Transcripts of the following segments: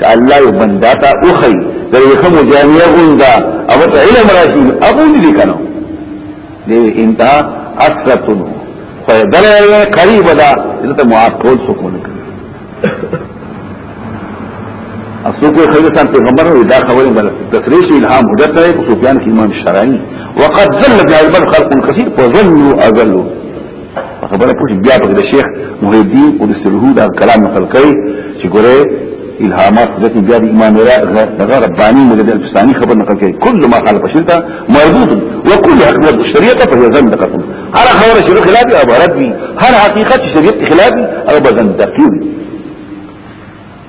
که الله یو بندا ته اوخی د یخه مجانیه غوندا او ته علم راشي ابو دې کنه دې انتها اثرتن خو دلې قریب ده دلته معاف کول سکون کوي اسو کو خلیفان پیغمبر وی دا خبره بل تفریش الهام حجت ہے سفیان کی امام شرعی وقد ذل بها البر خلق كثير فظنوا اذلوا خبره پوښ بیا په د شیخ محی الدین او د سرهو دا کلام نقل کړي چې ګوره الهامات ذاتي بیا د امام را دغه رباني مجد الفسانی خبر نقل کړي كل ما قال بشرته مردود وكل اخبار الشريعه فهي زندقه هر خبره شروع خلافي او رد هر حقيقه شريعه خلافي او بزندقي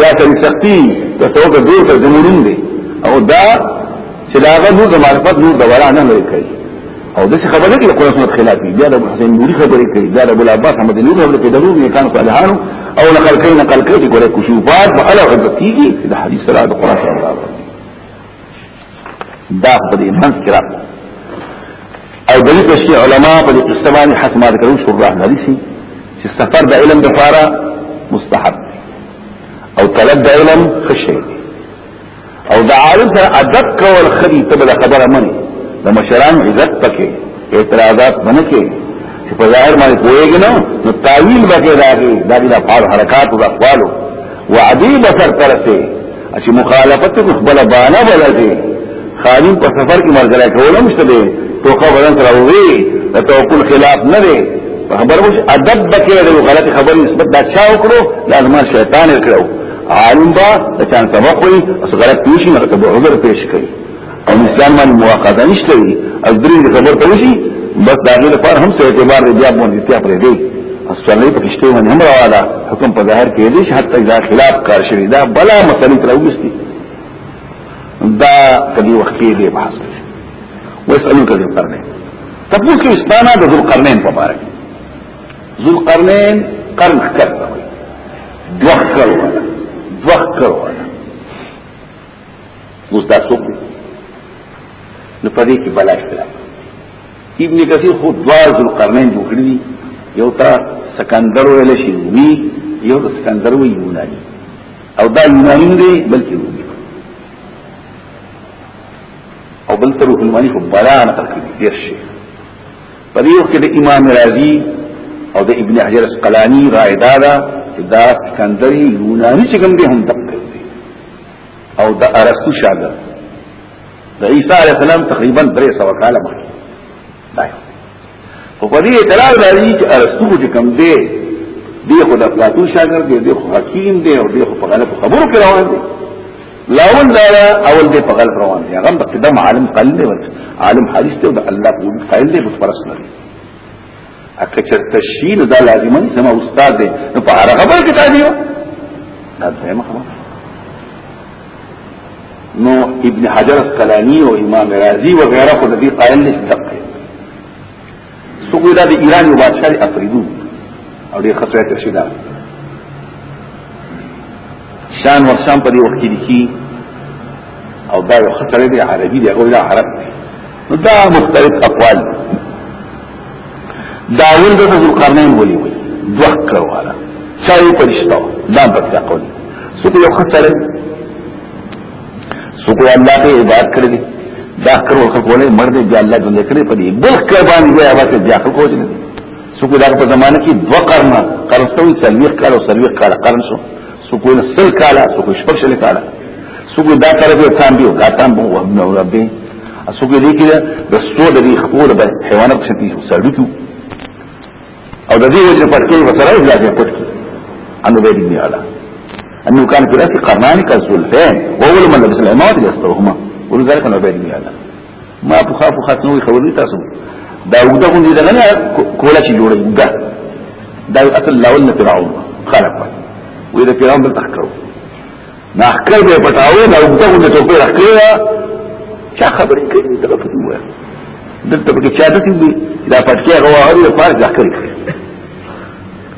یا سری سختی تصوف د دور ته جمهورین دی او دا چې دا هغه نور د معرفت نور د ورا نه لري کوي او دغه خبره کې قرآن سنت خلافي بیا د حسین نوري خبرې کوي دا د ابو العباس احمد نور خبرې کوي دغه نه کان صالحانو او نقل کوي نقل کوي ګوره کشوفات په اړه حضرت کیږي د حدیث سره د قرآن سره دا په دې منځ کې راځي او دې په شی علما په دې قصه باندې حسب ما ذکرو شو راه لري چې سفر د علم لپاره مستحب او طلب د علم خشي او د عالم سره ادب کول خري ته بل خبره مني د مشران عزت پکې اعتراضات نه کې چې په ظاهر باندې کویږي نو تعویل بګی راغی دا د حرکات او اقوالو وعدی بسر ترسه چې مخالفت کو خپل بانا بلځي خالین په سفر کې مرګره کولم شته دي توخه بدن سره وي د توکل خلاف نه دي خبر مش ادب بکې د غلط خبر نسبت دا چا وکړو لازم شیطان وکړو عالم با د چان سبق وي اس غلط پیش نه ته به عذر پیش کړي او اسلام باندې مواقعه نشته وي او درې خبر ته وشي بس دا غیر پر هم څه اعتبار دی بیا باندې اتیا پرې دی اصل نه په کشته باندې هم راواله حکم په ظاهر کې دی حتی اذا خلاف کار شوی دا بلا مسلې تر وګستي دا کدي وخت کې دی بحث کوي واسالو کدي قرنه تاسو کې اسلامه د ذل قرنین په اړه ذل قرنین قرن کړو دوخ کړو دوخ کړو اوس دا څوک دی نو په دې کې بلا اختلاف ابن کثیر خو دوا ذوالقرنین جوړ کړی دی یو تا سکندر ویل شي وی یو تا سکندر وی یونانی او دا یونانی دی بلکې وی او بل تر علمانی خو بلا نه تر کې ډیر شي په دې وخت کې د امام رازی او د ابن حجر اسقلانی رائے دادا دا سکندری یونانی چې کوم دی هم دقه او د ارسطو شاګرد د عیسی علی السلام تقریبا 300 کاله مخکې دای خو په دې اعتراض راځي چې ارسطو چې کوم دی دی خو د افلاطون شاګرد دی دی خو حکیم دی او دی خو په غلط خبرو کې روان دی لاول دا اول دی په غلط روان دی هغه د قدم عالم قلب عالم حدیث ته د الله په قائل دی متفرس نه دی اکه چرته شي نو دا لازم نه سم استاد دی نو په هغه خبره کې تاسو دا څه خبره نو ابن حجر اسقلانی او امام رازی و غیره خو دې قائل نه دقه سوګو دا د ایران یو بادشاہ افریدو او دې خصوصیت شي دا شان ورشان په دې وخت کې او دا یو خطر دی عربي دی او دا عرب دی دا مختلف اقوال دا اول د ذو القرنین ولي وي دوه کرواله چا یې پرشتو دا په تقول سو یو خسره سو کو الله ته عبادت کړی دا کر وکړ کولې مرد بیا الله جون کړی په دې بل قربان دی هغه ته بیا خو کوجنه سو کو دا په زمانه کې دوه قرن قرن سوي سلوي قال او سلوي قال قرن شو سکون سل کالا سکون شپک شل کالا سکون دا طرف یو تام بیو دا تام بو وهم نو ربی سکون دی که دا سو دا دی خبور با حیوانات شتی سردو کیو او دا دی وجه پتکی و سرائی بلازی پتکی انو بیدی بی علا انو کان کلاسی قرنانی کا ظلفین و اول من لبس الامات یستوهما ولذلك انو بیدی بی علا ما په خافو خاتنوي خبرې تاسو دا وګړه غوندي دغه نه کوله چې جوړه وګړه دا اصل لاول نه فرعون خلق وي دا فرعون بل تحکرو نه احکر به پټاو دا وګړه غوندي ته په احکرا چا خبرې کوي دا په دوه دلته به چا د دې دا پټکي غواړي په پارک ځکه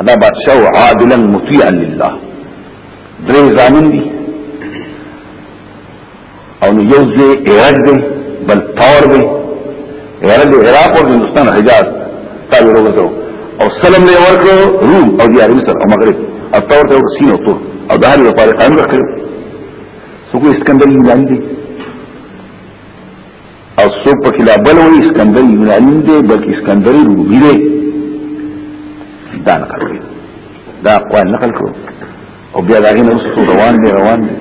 ادا بادشاہ عادلا مطیعا لله درې ځامن دي او نو یو ځای ایران دی بل تور دی ایران دی عراق او هندستان حجاز تابع وګرځو او سلام یې ورکړو روم او دی عربي سره او مغرب او تور ته سین او تور او د هر لپاره قانون راکړو سو کو اسکندر یونان دی او څوک په کلا بل وي اسکندر یونانی دی بلکې اسکندر رومي دی دا نقل کړی دا اقوال نقل کړو او بیا دا غي نو روان دی روان دی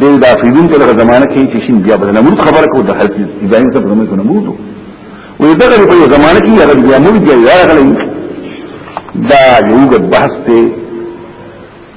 د دا فیدون په دغه زمانہ کې چې شین بیا بدل نمرود خبره کو د حضرت ابراهیم څخه زمانه کو نمرود و یې دغه په زمانہ کې هغه بیا مور دی راغلی دا یو بحث ته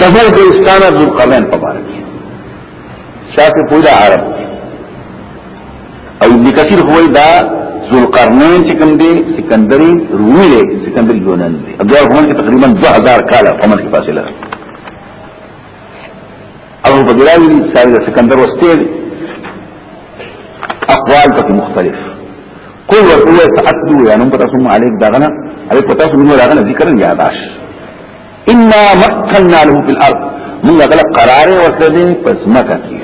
تفر دلستانه ذوالقرنین په باره کې شاته پوره عرب او ابن کثیر هو دا ذوالقرنین چې کوم دی سکندری رومي دی سکندری یونان دی دا هو چې تقریبا 2000 کال په منځ کې فاصله ده او په دراوی سره د سکندر وسته دی اقوال پکې مختلف قل ورقوه تأتدو یا نم پتاسم علیک داغنا علیک پتاسم نور داغنا ذکر یاداش انا مکننا له فی الارض موږ غل قرار ورکړې پس مکه کې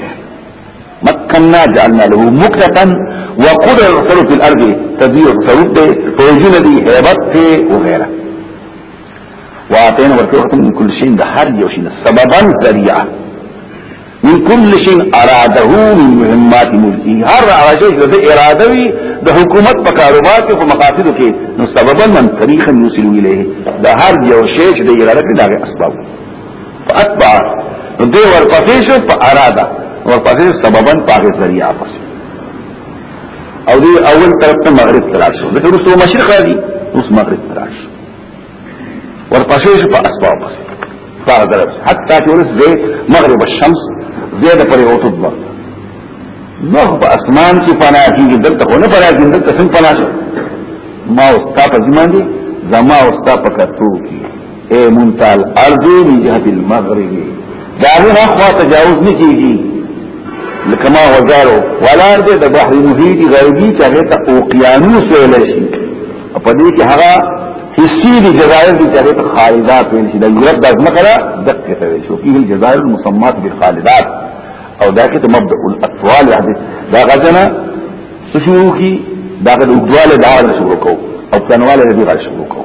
مکننا جعلنا له مکتا وقد رسل فی الارض تدیر رسول دې فوجنا دي هیبت ته او غیره واتین ورته وخت من کل شین د هر یو شین سببا ذریعہ من كل شيء اراده من مهمات ملكي هر هغه شي چې اراده وي د حکومت په کاروبار کې په مقاصدو کې نو سببا من طريقا يوصل اليه دا هر یو شی چې د اراده کې دغه اسباب فاتبع نو دی ورپسې شو په اراده ورپسې سببا پاګه ذریعہ پس او دی اول طرف ته مغرب تراش شو دغه رسو مشرق دی اوس مغرب تراش ورپسې شو په اسباب په درس حتی چې ورس زه مغرب الشمس زید پر یو طبه نو په اسمان کې پناه کیږي دلته خو نه پناه کیږي دلته څنګه پناه شو ما او ستا په ځمان دي زما او ستا په کتو کې اے منتال ارض من جهه المغرب دا نه خو تجاوز نه کیږي لکه ما وزارو ولار دې د بحر محیط غربي چې هغه ته اوقیانوس ویل شي په دې کې هغه حصي دي جزائر دي چې د خالدات ویل شي د یورپ د ځمکه را دقه ته ویل شي کې الجزائر المسمات بالخالدات او دا کې مبدا الاطوال يعني دا غزنه شروع کی دا د وګړاله دا شروع کو او کنواله دې غا شروع کو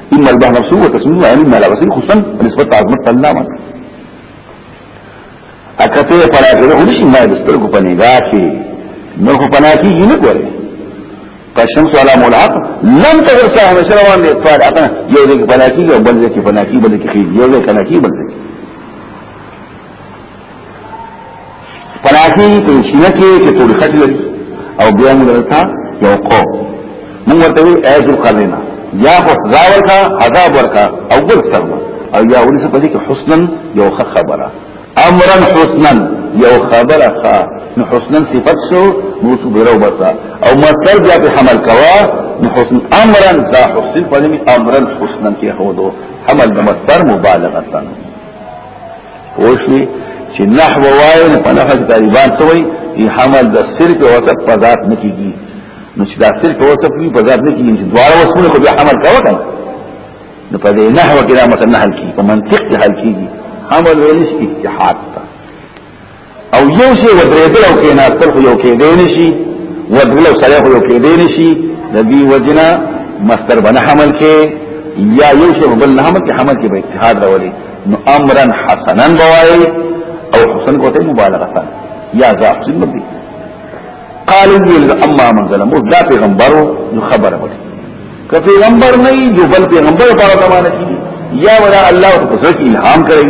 ان الله نفسه وتسميه يعني ما لا بصير خصوصا بالنسبه لعظمه الله ما اکته پلا کړو نشي ما دسترګو په نگاه کې نو په پنا کې نه ګوري فالشمس على ملحق لم تغر ساحه مشر روان دي اطفال اقنا یو ذکر پنا کې بل ذکر پنا کې بل ذکر یو ذکر پنا کې بل ذکر پلاکی په سینه کې چې ټول خټ لري او بیا موږ ورته یو کو موږ ورته وی ایز القرنه یا خو سزا ورکا عذاب ورکا او ګل سره او یا ولې په دې کې حسنا یو خبره امرا حسنا یو خبره ښه نو حسنا صفت شو نو صبرو بسا او مصدر بیا په حمل کوا نو حسن امرا ذا حسن په دې امرا حسنا کې هو دو حمل د مصدر مبالغه پوښوي چې نحو وایي په نحو کې طالبان څه وایي ای حمل د سر په وسط په ذات نه کیږي نو چې دا سر په وسط وي په ذات نه کیږي چې دواړه وسونه خو به حمل کاوه کنه نو په دې نحو کې دا متنه حل کیږي په منطق کې حل کیږي حمل ویل شي اتحاد او یو شی ودرېدل او کې ناستل خو یو کې دی نشي ودرېدل او سره خو یو کې دی نشي د دې وجنه مستر بنه حمل کې یا یو شی بل نه حمل کې حمل کې به اتحاد راولي نو امرا حسنا بوای او حسن کوته مبالغه یا ذا حسن بدی قالو ویل اما من ظلم او دا پیغمبرو نو خبره وکړي که پیغمبر نه یي جو بل پیغمبر په اړه معنا کیږي یا ولا الله په ځکه الهام کړی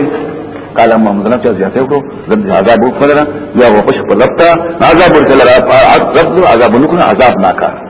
قال اما من ظلم چې زیاته وکړو زم عذاب وکړه یا وقش په لپتا عذاب ورکړه عذاب نو عذاب ناکاره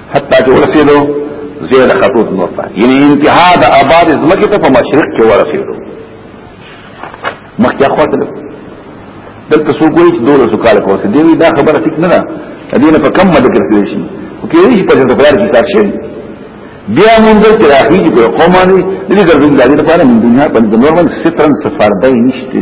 حتی چې ورسېدو زیر خطوط نور ته یعنی انتها د آباد زمکه ته په مشرق کې ورسېدو مخکې اخوات له دلته سو کوی چې دوله سکاله کوسه دی دا خبره ټیک نه ده دینه په کم مده کې شي او کې یې په ځای په لار کې تاک شي بیا مونږ ته راځي چې په قومانه دې ګرځون دالي لپاره دنیا په نورمال سترن سفر دی نشته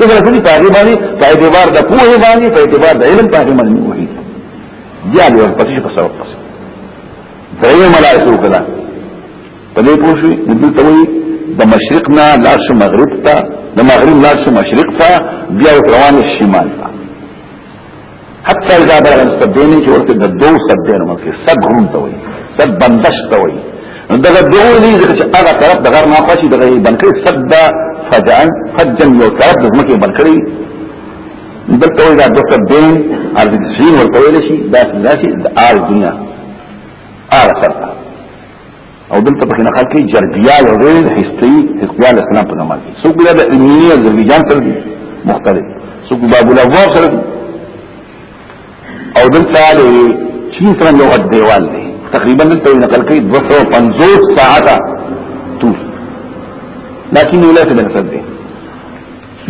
دغه رسول په هغه باندې په اعتبار د پوهه باندې په اعتبار د علم په هغه باندې وایي دی علي ور پسې په سبب پسې دریم لا اسو کلا په دې پوه شو دې ته وایي د مشرق نه لاس مغرب ته د مغرب لاس مشرق ته بیا روان شمال ته حتی اذا بلغ السبین چې ورته د دوه سبین مکه سب غرون ته وي سب بندش ته وي دغه دوه دي چې هغه طرف د غر نه پاشي دغه بنکړي سب دا فجعن فجن یو طرف د مکه بنکړي دلته وي دا دوه سبین ارض سین ورته ویل شي دا داسي د آل دنیا آل سره او دلته په نقل کې جربیا یو ځای حستی حسبیا علی السلام په نامه کې څوک له ایمنی اذربایجان سره دي مختلف څوک باب الابواب سره دي او دلته له چین سره یو دیوال دی تقریبا دلته نقل کې 250 ساعته طول لكن ولا تبن صدق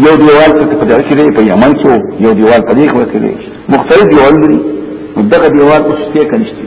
یو دیوال ته په دغه کې دی په یمن کې یو دیوال په دې کې دی مختلف دیوال دی دغه دیوال اوس ته کنيشتي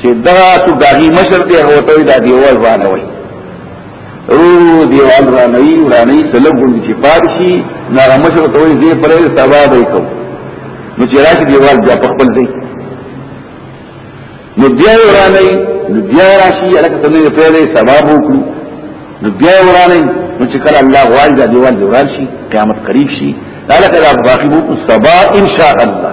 چې دا څو داغي مشر دی هغه ته دا دیوال باندې وای رو دیوال باندې ورانه سلګون چې پارشي نه مشر ته وای دې پرې سبا دی کو نو چې راځي دیوال بیا په خپل ځای نو بیا ورانه نو بیا راشي الکه څنګه پرې سبا وکړو نو بیا ورانه نو چې کله الله غوال دا دیوال دی وران شي قیامت قریب شي دا لکه دا باقي وو سبا ان شاء الله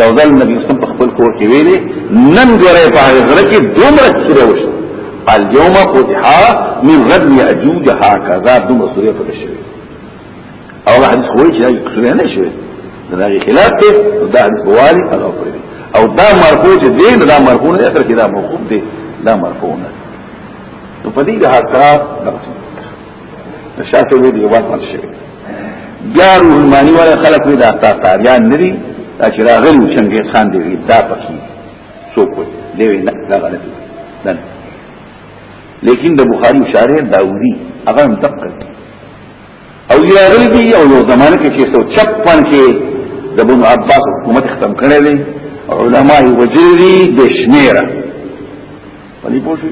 یو ځل نبی اسلام په خپل کور کې ویلي نن ګره په غره کې دومره سوره وشو اليوم فتحا من رد يأجوج هكذا دومره سوره پکې شوی او حدیث خو یې چې سوره نه شوی دا خلاف ته دا حدیث بوالي او پرې او دا مرفوع چې دین دا مرفوع نه اخر کې دا موقوف دی دا مرفوع نه نو په دې حالت دا شاسو دې وخت مات شي بیا روحمانی ولا خلق وی دا تا تاریان ندی دا چې راغلی چنګیز خان دی دا پکې څوک دی نه دا غلط نه لیکن د بخاری شارح داوودی هغه هم دقه او یا غلی دی او یو زمانه کې 656 کې د ابن عباس حکومت ختم کړی دی علماء وجری دشمیره پلی پوشی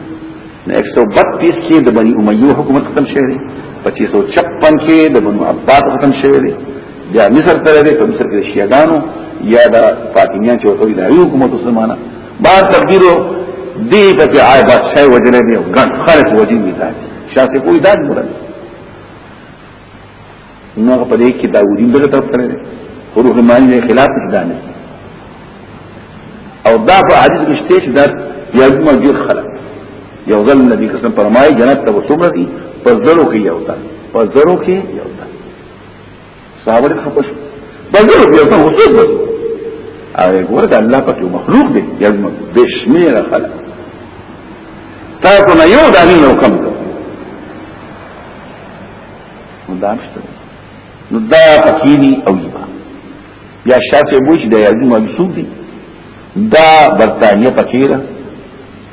نه 132 کې د بنی امیه حکومت ختم شوی دی 2556 کې د بنو عباس ختم شوی دی بیا مصر ته لري په مصر کې شیعاګانو یا د فاطمیان چې وته د حکومت مسلمانه بار تقدیر دی په کې آی بادشاہ وجلې دی ګن خلق وجین دی شاسې کوئی داد مراد نو په دې کې دا ودی دغه طرف کړی دی روح معنی نه خلاف دا نه او دا په حدیث کې شته چې دا یو موجود خلق یو ځل نبی قسم فرمایي جنت ته وسومره دي په زرو کې یو تا په زرو کې یو تا صحابه له خپل په زرو کې یو تا وسوم بس هغه ګوره دا الله پاک یو مخلوق دی یو بشمیره خلق تاسو نه یو دانی نو کم ده مدارشته نو دا پکینی او یبا بیا شاسه بوش د یادو مګسوب دي دا برتانیه پکیره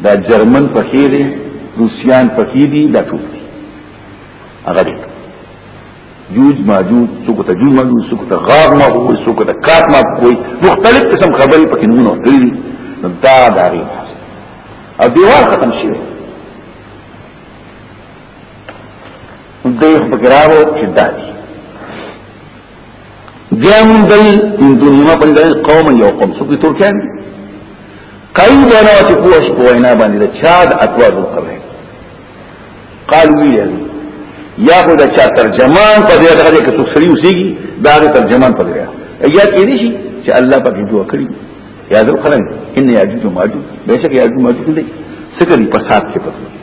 دا جرمن پکیره روسیان پکیری دا ټول دي هغه دي جوج ماجوج څوک ته جوج ماجوج څوک ته غاب ما کوي څوک ته کات ما کوي مختلف قسم خبرې پکې نمونه کړی دا داري او دیوال ختم شوی دوی فکراو چې دادي بیا مون دل من دون ما بل دل قوم یو قوم څوک ترکان قیل بنا چې کوش په وینا باندې د چاد اتوا وکړي قال ویل یا خو دا چا ترجمان په دې هغه کې څوک سړي وسیږي دا ترجمان په دې یا کې دي شي چې الله په دې دوه کړی یا ذل قرن ان یاجوج ماجوج بهشکه یاجوج ماجوج دې سکري په سات کې پسو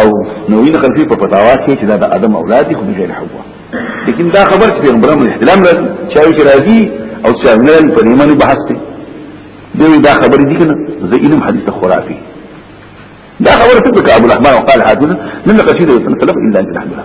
او نوین خلفی په فتاوا کې چې دا د ادم اولاد خو بغیر حوا لیکن دا خبر چې پیغمبرانو احترام لري چې یو راځي او چې نن په نیمه بحث کوي دوی دا خبر دي کنه زه علم حدیث خرافي دا خبر څه ابو الرحمن وقال حاتم لم قصيده يتنسلف الا ان تحملها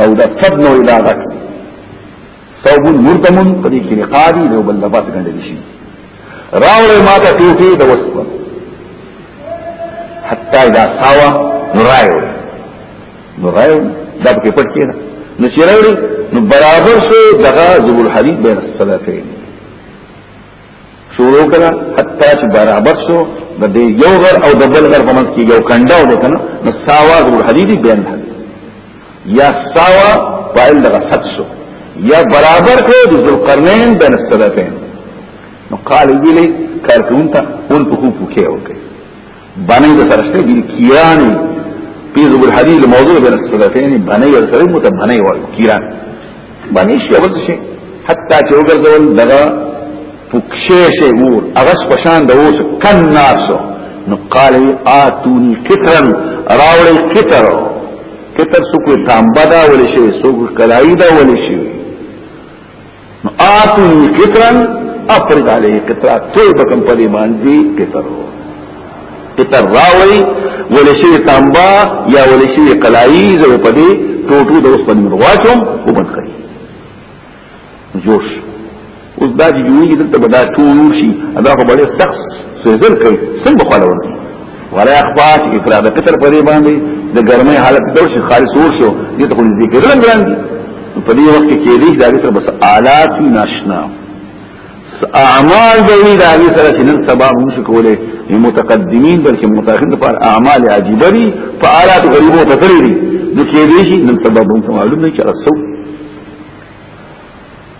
او دا تب نو علاقه کړي ثوب مرتمن په دې کې قاری له بل لباس ګڼل شي راوړې ما ته ټوټي د وسو حتا اذا ساوا نرايو نرايو دا په پټ کې نه نو چې راوړي نو برابر شو دغه ذو الحديد بین الصلاتین شروع کړه حتی چې برابر شو د دې یو غر او د بل غر په منځ کې یو کنده و کنه نو ساوا د حدیدی بیان ده یا ساوا فاعل دغه فتح شو یا برابر کړو د ذوالقرنین بین السلفین نو قال ویلي کارکون ته اون په کو پوکې وکړي بني د سرشته دي کیرانی په زبر حدیث موضوع بین السلفین بني د سره مت بني وای کیران بني شی اول شي حتی چې وګرځول دغه پکشه شي ور هغه پشان د اوس کن ناسو نو قال اتونی کترن راوړی کتر کتر سو کوئی تانبا دا ولی شي سو کوئی کلائی دا ولی شي نو آتو قطرن افرد علیه قطرا توی بکم پلی مانزی قطر رو قطر راوی ولشوی تانبا یا ولشوی قلائی زوی پدی ټوټو د اوس باندې مرواچوم او بند کړی جوش اوس دا چې جوړیږي دلته به دا ټول شي دا خو ډېر سخت سوزل کوي څنګه خلاص ولا اخبار افراد کتر په دې باندې د ګرمۍ حالت دور شي خالص ور شو دې ته خو دې ګرم ګران دي په دې وخت کې دې دا سره بس آلات ناشنا اعمال دې دا سره چې نن سبا موږ شو کولای متقدمین بلکې متأخرین پر اعمال عجیبه دي په آلات غریبو ته کړی دي نو کې دې شي نن سبا موږ معلوم نه چې رسو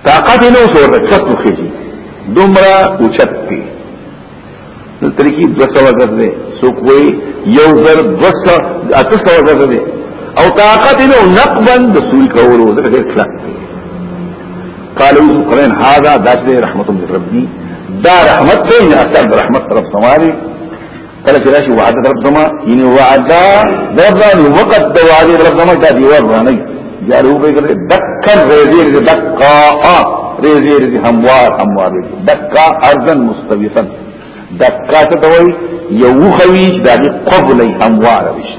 طاقت نو سور د چت مخې دي دومره او چت دي نو ترکی 200 غز دی سو کوئی یو زر 200 اتسو غز دی او طاقت نو نقبا د سوري کولو زکه ډیر کلک دی قالو قرن هذا داس رحمت من ربي دا رحمت دی اثر رحمت رب سماري کله چې راشي وعده درب زما یعنی وعده درب زما وقت د وعده درب زما دا دی ورانه جارو به کړي دکر ریزیر دکا ریزیر دي هموار هموار دکا ارزن مستویتا دکا څه ته وایي یو خوي د قبلې هموار وشي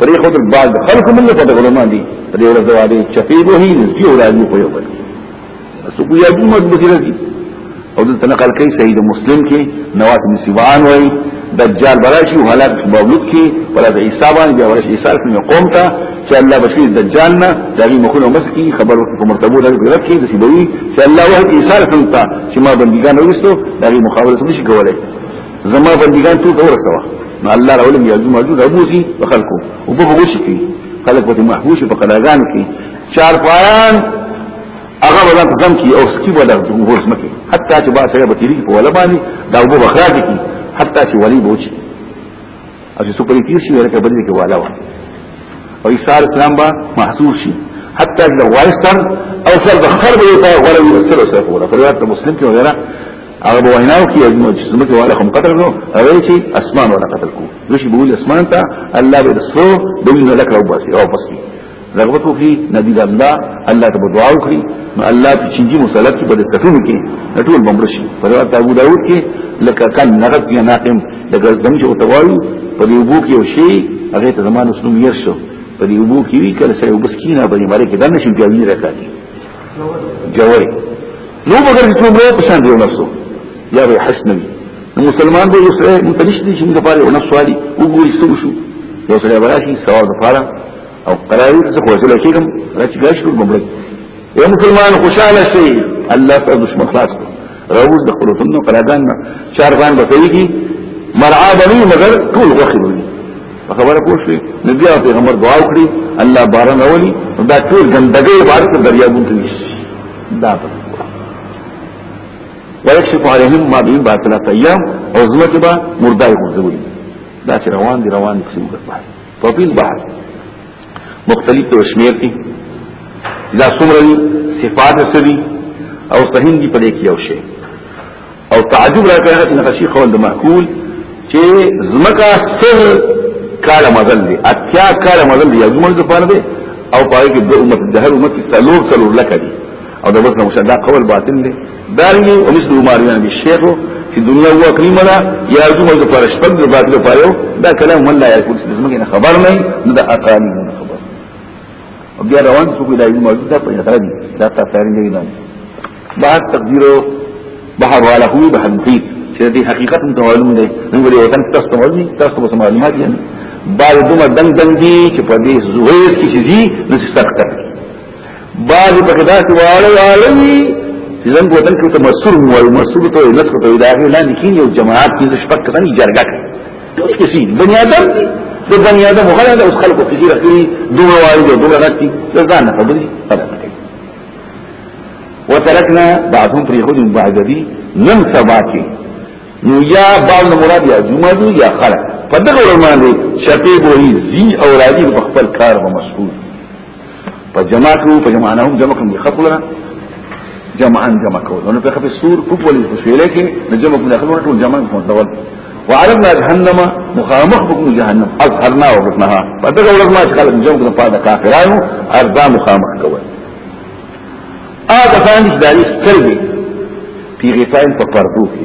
پرې خود بعد خلق من له پټ علماء دي دې ورځ والي چپی به هي نزي او راځي په یو بل اسو کو یادو مد به راځي او دلته نقل کوي سید مسلم کې نواس بن سیوان وای دجال براشي او هلاک مولود کې ولاد عیسی باندې بیا ورش عیسی کوم قوم ته چې الله بشي دجال نه دغه مخونه مسکی خبر په مرتبه لري غلط کې د سیدوی چې الله وه عیسی ته چې ما بندګان وستو دغه مخاورت نشي کولای زما بندگان ټول ورسوا نو الله راولم یاجوج ماجوج ابوسی په خلکو او په وشي کې خلک په محبوس په قلاګان کې چار پایان هغه ولا ځم کې او سکی ولا جمهور سمکه حتی چې با سره بتیری په ولا باندې دا وګ بخراج کې حتی چې ولی بوچي او چې سپری تیر شي ورکه بدل کې والا وه او ایثار اسلام با محصور شي حتی لو وایستر او سر د خرب یو ته ولا یو سر سر ولا فرات مسلم کې وغیرہ هغه به ویناو کې اجمو چې زمکه والا کوم قتل نو هغه چې اسمان ولا قتل کو دوی بول اسمان ته الله به رسو دوی نه لکه او باسي او پسې رغبت وکړي نبی الله الله ته دعا وکړي نو الله په چنجي مسلط کې بده تکون کې ټول بمرشي په روایت ابو داود کې لکه کان نغت یا ناقم لکه زموږ او توایو په دې وبو کې او شی هغه ته زمانه سنوم ير شو په دې وبو کې وی کله سره وبسکینا په دې ماره کې دنه شي بیا وی راکاتي جوړي نو بغیر چې څومره په شان دی نفسو یا به حسنوي مسلمان به یو سره متنشدي چې موږ لپاره نفس والی وګوري څه وشو یو سره براشي ثواب لپاره او قرار دې څه خوځل کېږم راځي ګاش ټول مبرک یو مسلمان خوشاله شي الله سره دشمن خلاص کړ راوځ د خپل سنو قرادان چار باندې بتويږي مرعا بني مگر ټول وخت وي خبره پوه شي نبي او پیغمبر دعا وکړي الله باران اولي دا ټول ګندګي بار په دریابو کې دا په ويكشف عليهم ما بهم بعد ثلاثة أيام عظمة با مردائي مرزولي دا روان دي روان دي قسم قد ففي البحر مختلف تو شمیر کی دا سمروی صفات سری او صحیح دی پدې کې یو شی او تعجب را کوي چې نقشي قول د معقول چې زمکا سر کال مزل دی اتیا کال مزل دی زمونږ د پاره دی او پای کې د امت د هر امت څلور څلور لکه دی او د وسنه مشدا قول باطل دی دارنګي او مثل ماریان به شیخ چې دنیا هو کریمه ده یا زموږ د پر شپږ د باطل پایو دا کلام ولا یا کوم څه زموږ نه خبر نه نه د اقالی نه خبر او بیا روان څو کوی دایي موجود ده په خبر دي دا تفسیر نه ویل بعد تقدیر بحر والا هو بحر مفید چې دې حقیقت ته معلوم دی نو ولې وطن تاسو ته معلوم تاسو ته معلومات یې بعد دومره دنګ دنګ دي چې په دې زویس کې شي نو څه سخت بعض په کدا کې واړه واړه وي چې زموږ وطن کې ته مسور مو وایي مسور ته یې نسخه ته ادارې لاندې کینی او جماعت کې څه شپک کړي جرګه کوي ټول کې سي بني آدم دي د بني آدم غلا د اوس خلکو فکر کړی دوه واړه دي دوه غتی څه ځان نه خبري وترکنا بعضهم پر يهود بعض دي نن سبا کې نو یا بعض مراد یا جمعه دي یا خلق په دغه ورمان دي شپې بوې زی او راځي په خپل کار به مسؤل په جمع کو په جمع نه هم جمع کوم خپلنا جمعا جمع کول نو په خپل سور کوپ ولې په شیله کې نه جمع کوم خپل ټول جمع کوم ډول وعرفنا جهنم مخامخ بكم جهنم اظهرنا وبطنها فدغه ورځ ما چې خلک جمع کوم په کافرانو ارزا مخامخ کول هغه ځان چې دایي سترګې پیغیتاین په پردو کې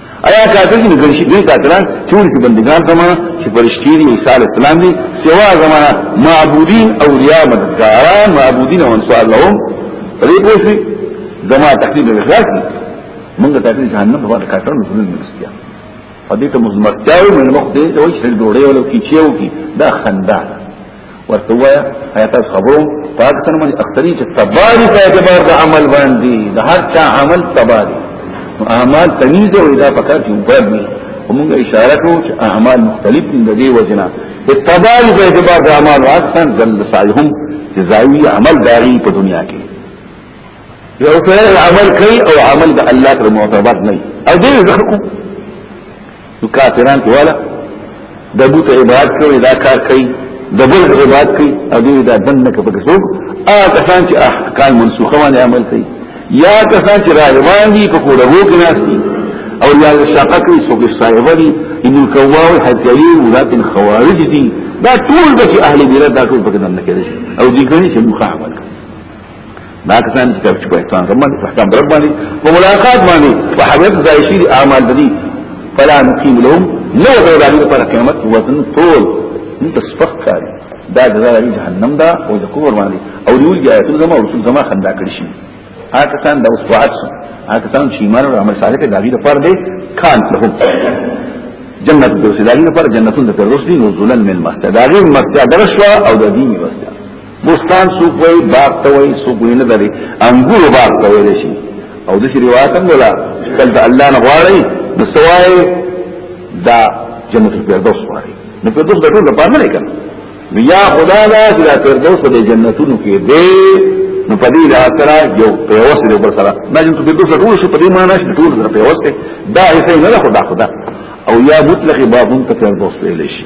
ایا کافر دي نګل شي دین کافران ټول کې بندگان سما چې فرشتي دي عیسی علی السلام دي سوا زمانہ معبودین اولیاء مددګاران معبودین او انصار لهم دې پوښي زما تقدیم به خلاص دي موږ ته په جهنم په وخت کافر نه ظلم نشته په دې ته مزمستیاو موږ ته وایي چې ډوړې ولو کې چیو کې دا خندا ورته وایا حیات خبرو پاکستان باندې اختری چې تباری په اعتبار د عمل باندې د هر چا عمل تباری اعمال تمیز او اضافه پکار چې وبر وي موږ اشاره کوو چې اعمال مختلف دي د دې وجنه اتبال په اعتبار د اعمال اصلا ذل سعيهم جزاوی عمل داری په دنیا کې یو څه عمل کوي او عمل د الله پر معتبر نه او دې ځکه نو کافران کوله د بوت عبادت کوي دا کار کوي د بل عبادت کوي او دوی دا دن نه کوي څوک ا کسان چې احکام منسوخه باندې عمل کوي یا کسان چې راغبان دي په کوړه وو کې ناس دي او یا شاقه کوي څوک صاحب دي ان الکواو حجلی ولاتن خوارج دي دا ټول به اهل بیره دا ټول په دې نه کوي او دي کوي چې مخابره دا کسان چې کوي په احسان باندې په احکام رب باندې په ملاقات باندې په حویت دایشي دي اعمال دي فلا نقيم لهم نو دا د دې پر قیامت وزن طول انت سپک کاری دا جزا دی جهنم دا او د کور باندې او دی ولګي ایتو زما او رسول زما خندا کړی شي هغه کسان د وسوعات هغه کسان چې ایمان او عمل صالح کوي د پر دې کان لهم جنت الفردوس داغي لپاره جنتون د فردوس دي نزولن من مستدارین مستدرشوا او د دیني مستدار بستان سوق وای باغ ته وای سوق نه دري انګور باغ ته وای شي او د روایت هم ولا کله د الله نه غواړي نو سوای دا جنت الفردوس وای نو فردوس د ټول لپاره نه کړ یا خدا دا چې دا فردوس د جنتونو کې دی نو په دې لحاظ سره یو پیوس دی پر سره دا جنت الفردوس ټول شو په دې معنی چې ټول سره پیوس دی دا هیڅ نه خدا خدا او یا مطلق بابون ته فردوس ویل شي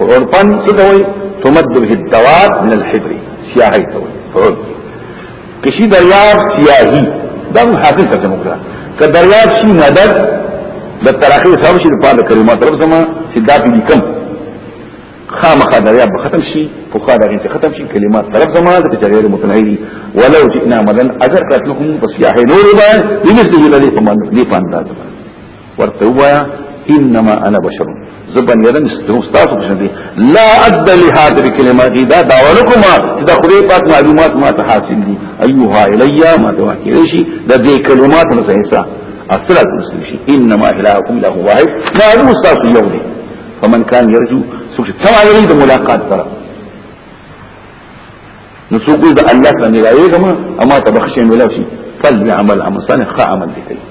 عرفن څه ته وایي تمد به الدوات من الحبر سیاهی ته وایي عرف کشي دریاب سیاهی دا حاصل څه موږ که دریاب شي مدد د تراخي سبب شي په کلمات رب سما چې دا دې کم خامخا دریاب ختم شي په خا دغه ته ختم شي کلمات طرف زما د تجربه متنهي ولو جئنا مدن اگر قتلهم بس يا هي نور باندې دې څه دې په من دې پانداز باندې ورته وایا انما انا بشر زبن یادم استوم تاسو په شان دي لا اد لهذه الكلمات دا دا ولکم دا خدای پاک معلومات ما ته حاصل دي ايها الیا ما ته واکې شي دا دې کلمات نه صحیح اصلا تسلم شي انما الهكم اله واحد معلوم تاسو یو دي فمن كان يرجو سوچ تمام لري د ملاقات سره نو څوک د الله سره ملایې کما اما ته بخښې ملو شي فل عمل عمل صالح خ عمل دي کوي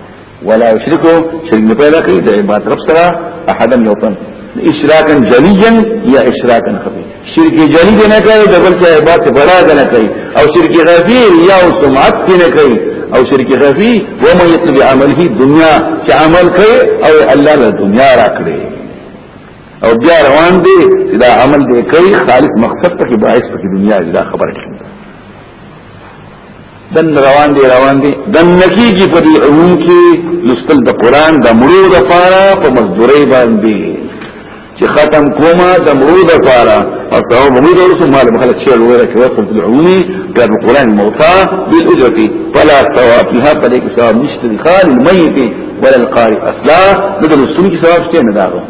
ولا یشرکو شرک نه پیدا کوي د عبادت رب سره احد یو تن اشراکا جليا یا اشراکا خفي شرک جلی دې نه کوي د بل چا عبادت بلا نه کوي او شرک غفي یا سمعت دې نه کوي او شرک غفي و ما يطلب عمله دنیا چې عمل کوي او الله له دنیا راکړي او بیا روان دی چې دا عمل دی کوي خالص مقصد ته کې باعث په دنیا دا خبره کوي دن روان دی روان دی دن نکیږي په دې عموم کې لستل د قران د مړو د پاره په مزدوري باندې چې ختم کوما د مړو د پاره او ته مړو د رسو مال مخلک شي وره کې وصل د عمومي د قران موتا بالاجره فلا ثواب فيها فليك ثواب نشته خال الميت ولا القارئ اصلا بدل السنه ثواب شته نه داغو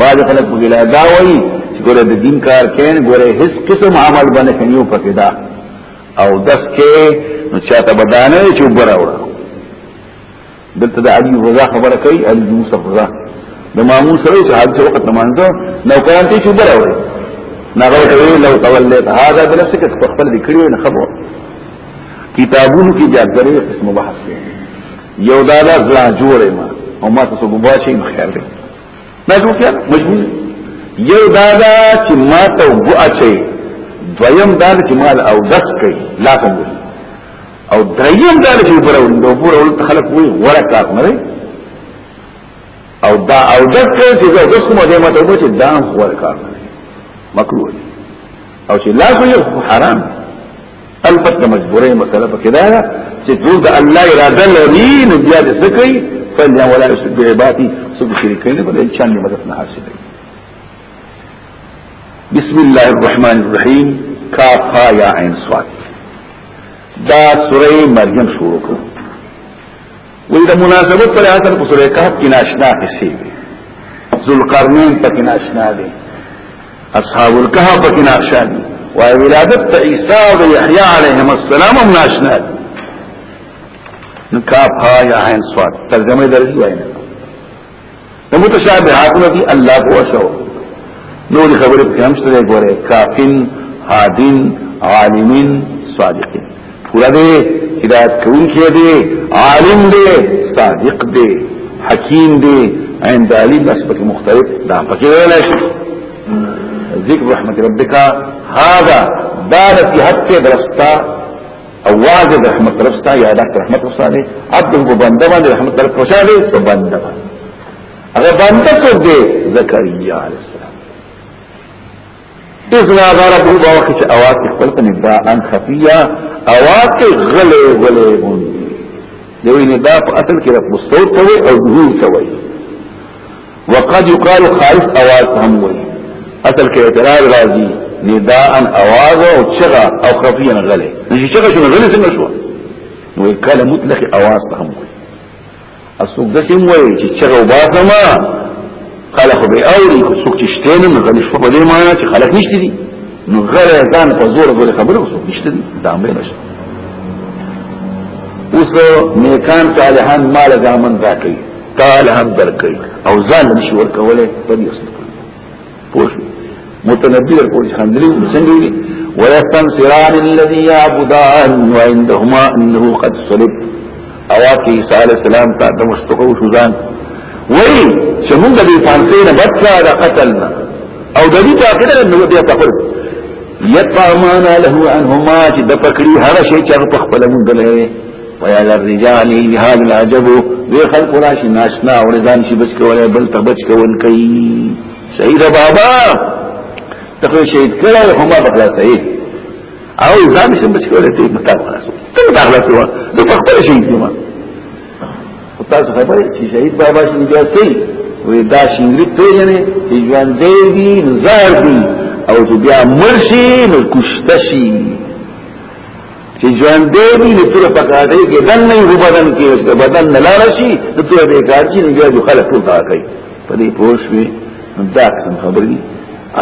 بعض خلک په ګلا دا وایي چې ګوره د دین کار کین ګوره هیڅ قسم عمل باندې کنيو پکې دا او دس کې نو چاته بدانه چې وبره وره دلته د علي رضا خبره کوي علي موسی رضا د مامون سره چې حال څه وخت مانځو نو کړان ته چې وبره وره نغه کوي لو توليت هذا بنفسك تخبل ذکر نه خبر کتابونو کې جاګرې قسم بحث کوي یو دا دا ځلا جوړې ما او ما تاسو ګوبا شي نو خیر دی نه جوړ کړ مجبور یو دا دا چې ما ته وګو اچي دویم دا چې ما او دس کوي لا کوم او دریم دا چې برول نو برول خلک وي ورکات نه او دا او دس کوي چې دا دس کومه دې ما ته وګو چې دا ورکات نه مکروه او چې لا کوي حرام دی البته مجبورې مسله پکې ده چې ټول د الله اراده لري نو بیا د سکی فلیا ولا یشرک بعبادی سب شریک کړي په دې چان نه مدد نه حاصل بسم الله الرحمن الرحیم کاف ها یا عین صاد دا سوره مریم شروع کړو وی دا مناسبت پر اثر په سورې کهف کې ناشنا کسی دی ذوالقرنین پکې ناشنا دی اصحاب الكهف پکې ناشنا دی وای ولادت ته عیسی او یحیی علیهم السلام هم ناشنا دی نو کاف ها یا عین صاد ترجمه درځي وای نه نو متشابهات ندي الله هو شو نور خبرې په هم څه ګوره کافن هادین عالمین صادقین پورا دې هدایت کوي کې دې عالم دې صادق دې حکیم دې عند علی بس پکې مختلف دا پکې ویل شي ذکر رحمت ربک هذا دارت حتی درستا اواز د رحمت طرف ستا یا د رحمت طرف ستا دی عبد په بنده باندې رحمت طرف خوشا دی په بنده باندې هغه بنده څوک دی زکریا علیه السلام اذنا غرب او باوخ چې اواز خپل په ندا ان خفیا اواز کې غلې غلې مون دی نو ندا په اصل کې رب مستوت او ظهور ته وایي وقد يقال خالص اواز هم وي اصل کې اعتراض راځي نداء اواز او چغا او خفيا غلي نجي چغا شنو غلي څنګه شو نو کله مطلق اواز هم وي اسوک دسې وي چې چغا وباسما خلق به اوري څوک چې شته نه غلي شو په دې معنی چې خلق نشته دي نو غره ځان په زور غوړي خبره وسو نشته دي دا مې نشته اوس نیکان صالحان مال ځامن راکړي تعالی هم درکړي او ځان نشي ورکوله په دې څه پوه متنبي ورکول خندلي څنګه دي ويستنصران الذي يعبدان وعندهما انه قد صلب اواکي صلى الله عليه وسلم ته د مستقو شوزان وای چې موږ د فارسی نه بچا د قتلنا او د دې تاخير نو بیا تخر يطعمان له عنهما چې د پکړي هر شي چې په خپل موږ لري ويا للرجال جهاد العجب وی خلق راشي ناشنا او ځان شي بچ کولای بل ته بچ کول کوي سید بابا تخو شهید کړه هم په خلاص ای او ځان شي بچ کولای ته متا خلاص ته متا خلاص و زه په خپل شهید یم او تاسو خبرې چې شهید بابا شي بیا سي وی دا شینګری پیژنې چې ژوند دی نزار دی او بیا مرشي نو کوشته شي چې ژوندې دي نو تر پکاټې کې دن نه هو بدن کې او بدن نه لار شي نو ته به کار چې نه جو خلک ټول تا کوي په دې پوښ وي دا څه خبر دي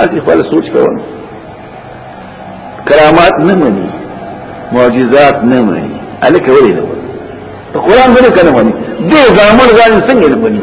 اته خپل سوچ کوو کرامات نه مني معجزات نه مني الکه ولې نه مني قرآن ولې کنه مني دې زامن ځان څنګه نه مني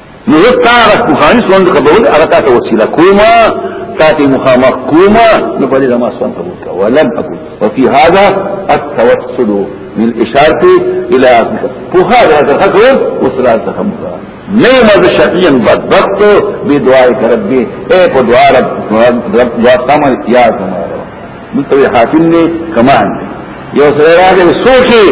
نو زه تاره بخاری سوند قبول هغه تا ته وسیله کومه تا ته مخامخ کومه نو په دې زما سوند قبول کا ولم اقول وفي هذا التوسل من اشاره الى اخر په هغه هغه خبر وسره ته هم نه مز شقيا بدبخت بدعاء ربي اي په دعاء رب دعاء سمع يا سمع دلته حاکم نه کمان یو سره راغی سوچي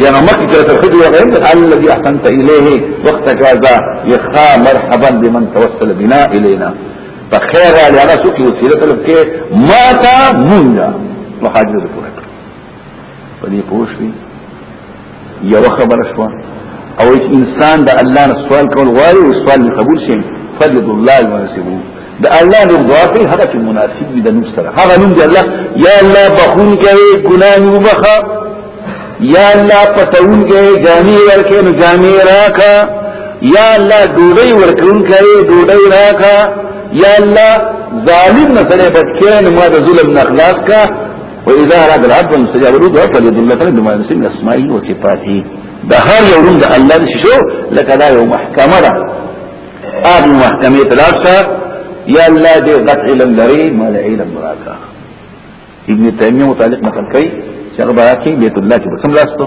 جنا مکه کې تر خدي وغیم الذي احسنت اليه وقت كذا يخا مرحبا بمن توصل بنا الينا فخير على رسول وسيله لك ما تا مونږه مهاجر پورا په دې پوه شئ یو خبر شو او انسان د الله نه سوال کول غواړي او سوال نه قبول شي فضل الله ورسوله د الله نور دعا کوي هغه چې مناسب وي د نور سره هغه نوم دی الله یا الله بخون کوي ګناه نو بخا یا الله پتون کوي جامي ورکه نو جامي راکا یا الله ډوډۍ ورکون کوي ډوډۍ راکا یا الله ظالم نه سره بچ کړي نو ما د ظلم نه خلاص کا وإذا أراد العبد أن يستجاب له دعاء فليدل لك بما ينسي من أسمائه وصفاته ده هر یو روم ده الله نشي شو لکه دا یو محکمه ده آب محکمه تلاشا یا الله دې غټ علم لري مال علم راکا ابن تیمیه متعلق نقل کوي چې هغه باقي بیت الله کې بسم الله ستو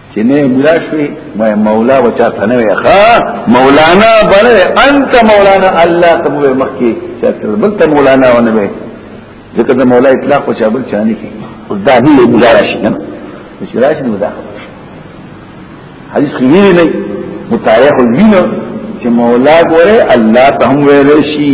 چې نه مولا شوي ما مولا وچا تنه وي ښا مولانا بل انت مولانا الله ته مو مخکي چې بل ته مولانا ونه وي ځکه د مولا اطلاق وچا بل چاني کې اوس دا هی مولا راشي نه چې راشي نو دا حدیث خوی نه متعیح الوینو چې مولا ګوره الله ته هم ویل شي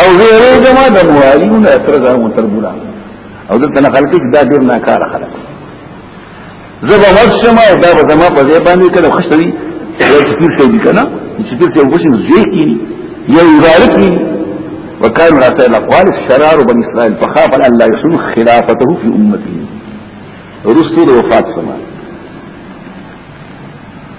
او ویریږه ما د موالینو نه تر ځان مو تر ګورا او دلته نه خلک دا ډیر نه کار خلک زبا ورشم او دا به زما په ځای باندې کله خوشتوي یو چې پیر شي کنه چې پیر شي وښین زوی کینی یو عبارت کینی وكان رسائل الاقوال الشرار بني اسرائيل فخاف ان لا يحصل خلافته في امته رسل وفات سماه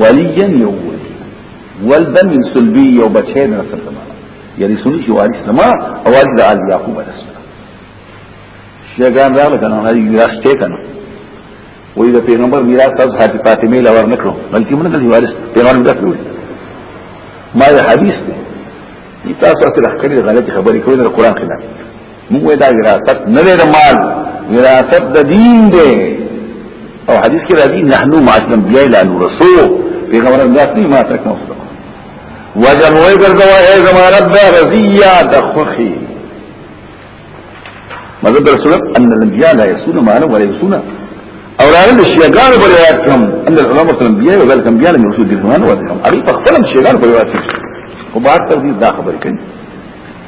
وليا يوول والبن سلبي يو بچه نه سره ما یعنی سنی چې وارث سما او وارث آل یعقوب علیه السلام شیګان راغله کنه هغه میراث ته کنه وې د پیغمبر میراث تاسو حاجی فاطمه لور نکړو بلکې موږ د وارث پیغمبر میراث نه ما حدیث دی تاسو ته راخلي غلط خبرې کوي د قران خلاف موږ دا وراثت نه لري مال وراثت د دین دی او حدیث کې راځي نحنو معلم بیا لا نورسو پیغمبر الله دې ما تک نو سره وجن وای ګرځوا اے زما رب رضیا دخخي مدد رسول ان الانبیاء لا يسون مالا ولا يسون او راغل د شیعاګانو په روایت کې هم ان العلماء سلام بیا او ذلک انبیاء له رسول دې زمانه وته هم هغه په خپل شیعاګانو په روایت کې خو بار تر دې دا خبر کړي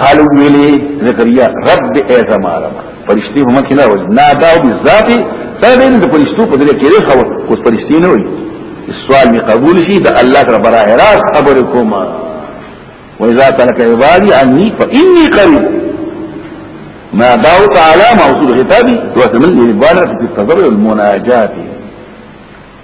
قالو ویلی زکریا رب اے زما رب فرشتي هم کې نه وای نا داو بي ذاتي دا دې د فرشتو په دې کې لري خو اوس فرشتي نه وای سوال می قبول شي د الله تر براه راز خبر کوم و اذا تلك عبادي عني فاني قريب ما داو تعالى موصول خطابي وتمني للبالغ في التضرع والمناجات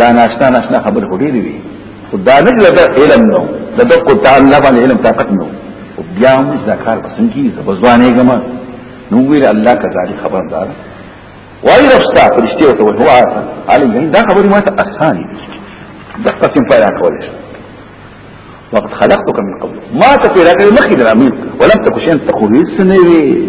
دا ناشنا ناشنا خبر خو ډېری وي خو دا نه لګا علم نو د دقو تعالی نه باندې علم طاقت نو او بیا موږ دا کار پسند کی زبزوانه ګما نو ویل الله کذالک خبردار وای رستا فرشتي او هو عارف علي يعني دا خبر ما ته اسان دي دقه کوم فائدہ کولای شي وقت خلقتك من قبل ما تفيرك مخي درامين ولم تكن شيئا تقولي سنوي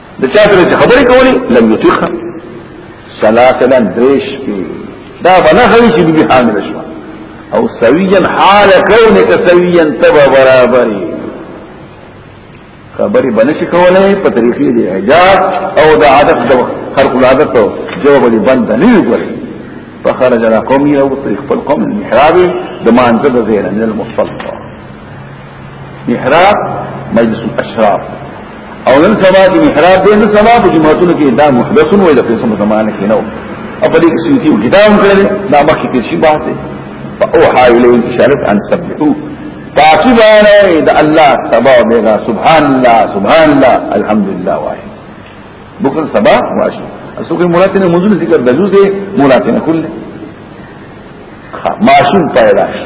د چا سره چې خبرې کولې لم یتیخه ثلاثه دریش پی دا بنا خوي چې بي حامل شو او سويا حال كونك سويا تبا برابري خبري بنش کوله په طریقې دی اجاز او د عادت د خرق العادت جواب دی بند نه ویل فخرج على قومه او طريق القوم المحرابي دمان زد زينا من المصطلح محراب مجلس الاشراف او نن سبا کې محراب دې نه سبا په جماعتونو کې دا محدثون وي د قسم زمانه کې نو او په دې کې سنتي کتاب کړل دا مخکې کې شي بحث فاوحى اليه اشاره ان سبحوا پاکی باندې د الله تبا بیغا سبحان الله سبحان الله الحمدلله وای بکر سبا واشي اسو کې مراتنه موضوع ذکر د جزء مراتنه کله ماشوم پیدا شي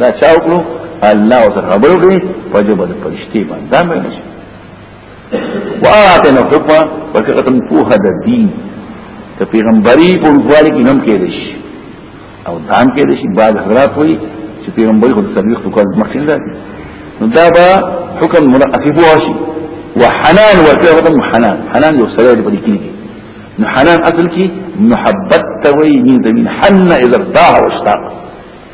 دا چا وکړو الله او سره خبرو کوي په جبه د پرشتي باندې دا مې نشي واتنه حکما وکړم په هدا دین ته پیغمبري په ورغوالي کې نم کې دي او دام کې دي بعد حضرات وي چې پیغمبري خو د سبيق تو کار مخکې ده نو دا به حکم منقفو واشي وحنان وکړم حنان حنان یو سره دی په دې کې نو حنان اصل کې محبت توي من حن اذا ارتاح واشتاق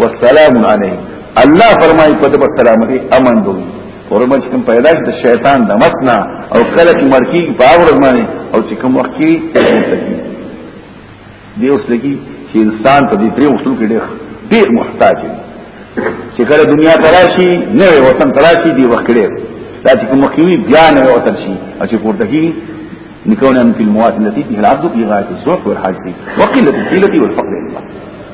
والسلام علیه الله فرمایي په دې سلام دې امن دوی ورمن چې کوم پیدا شي د شیطان د مسنا او کله چې مرکی په اور باندې او چې کوم وخت کې دی اوس لګي چې انسان په دې تری وختو کې ډېر ډېر محتاج دی چې کله دنیا تراشي نه وطن تراشي دی وخت ډېر دا چې کوم وخت بیا نه وطن شي او چې پورته کی نكون في المواد التي فيها العبد في غاية السوق والحاجة وقلة الحيلة والفقر إلى الله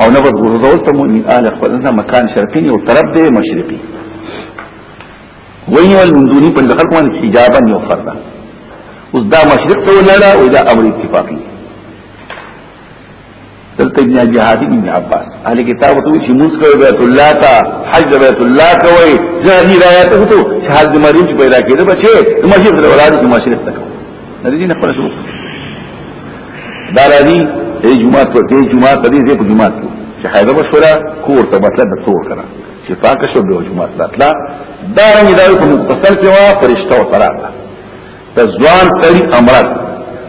او نه بس ګرځول ته مو نه آل خپل نه مکان شرقي او طرف دی مشرقي ویني ول من دوني په خلق باندې حجابا یو فردا اوس دا مشرق ته ولاړه او دا امر اتفاقي دلته ابن ابي حاتم ابن عباس اهل کتاب ته چې موږ کوي بیت الله ته حج بیت الله کوي ځاني رايات هوته چې حج مریم چې پیدا کېده بچي مشرق ته ولاړه مشرق ته دې دین خپل شو دا راځي دې جمعه ته دې جمعه ته دې په جمعه ته چې حیدر بشورا کور ته مطلب د تور کړه چې پاک شو به جمعه ته تلا دا رنګ دا په مختصر کې وا فرشتہ او ترا د ځوان سړي امرات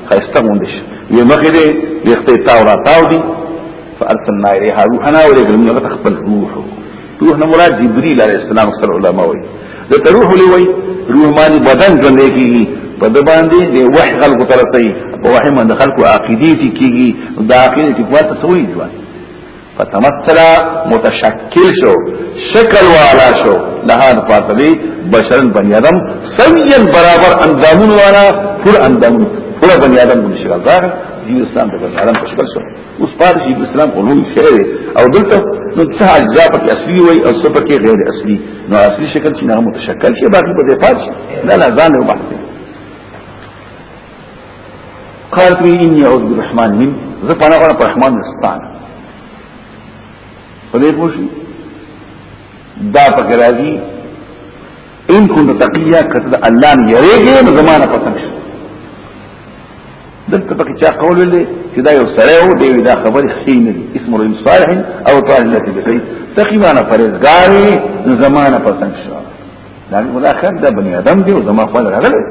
خسته مونږ شي وی مخې دې وختې تاو را تاو دي فارسلنا اليها روحنا ولګل موږ تخبل روح روح نه مراد جبريل عليه السلام صلی الله علیه وسلم د تروح لوی روح باندې بدن ژوند کیږي په د باندې د وحي خلق ترسي په وحي باندې خلق عقيدي دي کیږي د عقيدي په واسطه سوي ژوند فتمثل متشکل شو شکل والا شو لها فاطمه بشرن بني ادم سويا برابر اندامون والا پر اندامون پر بني ادم بن شکل دار دي انسان د بني ادم په شکل شو اوس پاتې شي اسلام علوم شعر او دلته نو څه اجزا په اصلي وي او څه په غیر اصلي نو اصلي شکل چې نه متشکل شي باقي په دې پاتې شي نه لا ځان یو بحث قال تو اني اعوذ بالرحمن من زه پناه غواړم په رحمان استان په دې پوښي دا پکې راځي ان كنت تقيا كتد الله نه یریږي نو زمانه پسند شي دلته پکې چا قول ولې چې دا یو سره و دی دا خبره خې نه دي اسم رجل صالح او طالح التي بخير تقیمانه پرېزګاری زمانه پسند شي دا مولا خیر دا بنی آدم دی او زما خو راغلی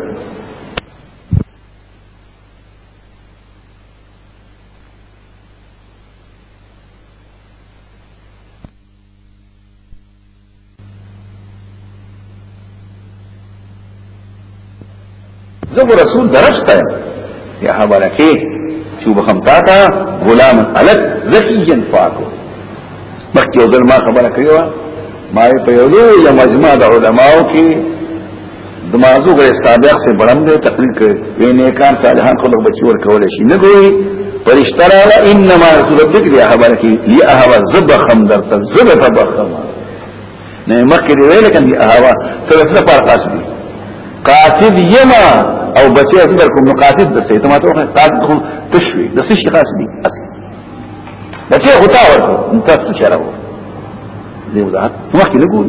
زه رسول درشته یا حواله کې چې وبخم تا تا غلام الک زکیجن فاکو مخکې ځل ما خبره کړې و ما په یو لوی مجمع د علماو کې دمازو غیر سابق سے بڑم دے تقریر کرے وی نیکان صالحان خلق بچی ورکول شي نه ګوري فرشتہ را انما رسول ذکر یا خبر کی لی احوا زبخم درت زبخم نه مخکې دی ویل کندي احوا تر څه پر قاصد قاصد یما او بچی اصدر کوم قاصد د سیته ماته وخت قاصد کوم تشوي د سشي قاصد اصل بچی هوتا ورته تاسو چرته دی وضاحت مخکې لګول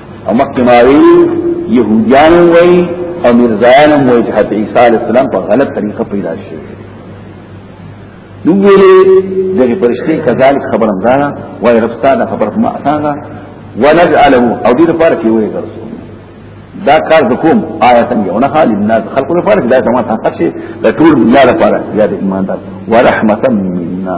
او مکماری یهودیان وای او مرزایان وای چې حضرت عیسی علی السلام په غلط طریقه پیدا شي نو ویلې دغه پرشتي کذالک خبرم دا وای رب ستاسو خبره ما اسانه ونجعله او دې لپاره کې وای ګرځو دا کار د کوم آیت یو نه حال الناس خلق لپاره دا سمات هڅه د ټول دنیا لپاره زیات ایماندار ورحمتا منا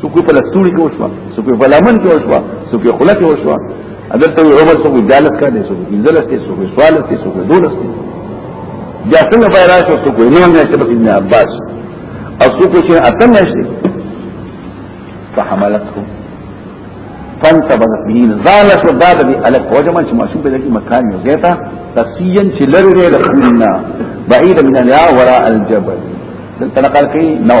سکو په لستوري کې وشو سکو په لمن کې وشو سکو خلا کې وشو اگر ته عمر سکو جالس کا دي سکو انزلت دي سکو سوالت دي سکو دولس دي جا څنګه پیدا شو سکو نو نه چې ابن عباس او سکو چې اتم نشته فحملته فانتبذت به زالت وبعد دي الک وجمع چې ماشوم په دې مکان یو زیتا تسین چې لری لري رسولنا بعيد من الیا وراء الجبل دلته نقل کوي نو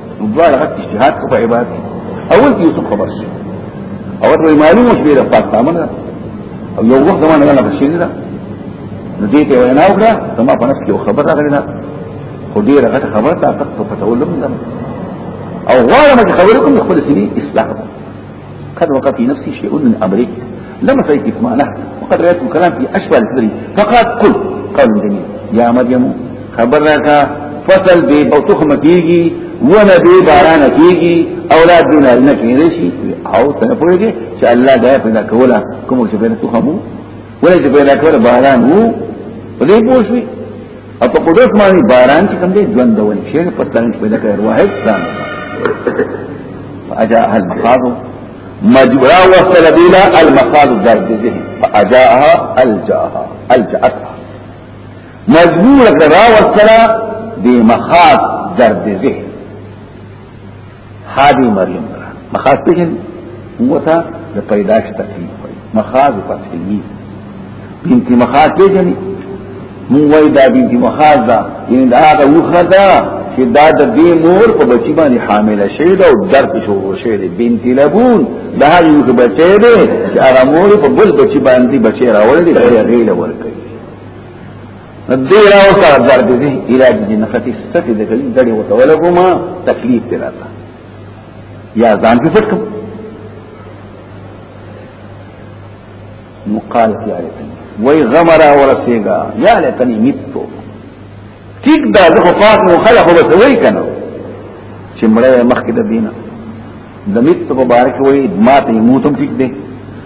دوار غت اجتهاد کو په عبادت اول کې یوسف خبر شي او ته معلوم اوس ډیره پاک تامل او یو وخت زمانه نه بشین ده نو دې ته وینا وکړه سما په نفس کې خبر راغلی نه خو ډیره غت خبر تا تاسو په تولم نه او غواړم چې خبرې کوم خپل سړي اصلاح کوم قد وقع في نفسي شيء من أمري لما سيدي اطمأنه وقد رأيت الكلام في أشبه الفدري فقال قل قال جميل يا مريم خبرك فصل بي او تخم کیږي ونه بي باران کیږي اولاد دون نه کیږي او تنه پوهیږي چې الله دا پیدا کوله کوم چې پیدا تخمو ولې چې پیدا کړ باران وو په دې پوښوي او په قدرت باندې باران چې کوم دې ژوند ول شي په ستان کې پیدا کړ واحد ځان فاجاء المخاض مجبرا وصل بلا المخاض درد ذهن فاجاءها الجاها الجاتها مجبور کرا وصل بمخاض درد ذهن هادي مریم را مخاص پیژن موتا د پیداش تکلیف وي مخاص پتلی بنت مخاص پیژن مو وای دا بنت مخاص دا یعنی دا هغه وخه دا چې دا د دې مور په بچی باندې حامله شوی دا او درد شو شوی دی بنت لبون دا هغه یو کې بچی دی چې هغه مور په بل بچی باندې بچی راوړل دی هغه غیله ورکړي دې راو سره درد دې علاج دې نه ختي ستې دې کړي دړي وته ولګو ما تکلیف دې راته یا ځان دې فټ کوم مقال کې علي تني وای غمرا ورسېګا یا علي تني میتو ټیک دا زه خو پات مو خلق به سوي کنه چې مړې مخکې د دینه د میتو مبارک وای ما ته موتم ټیک دې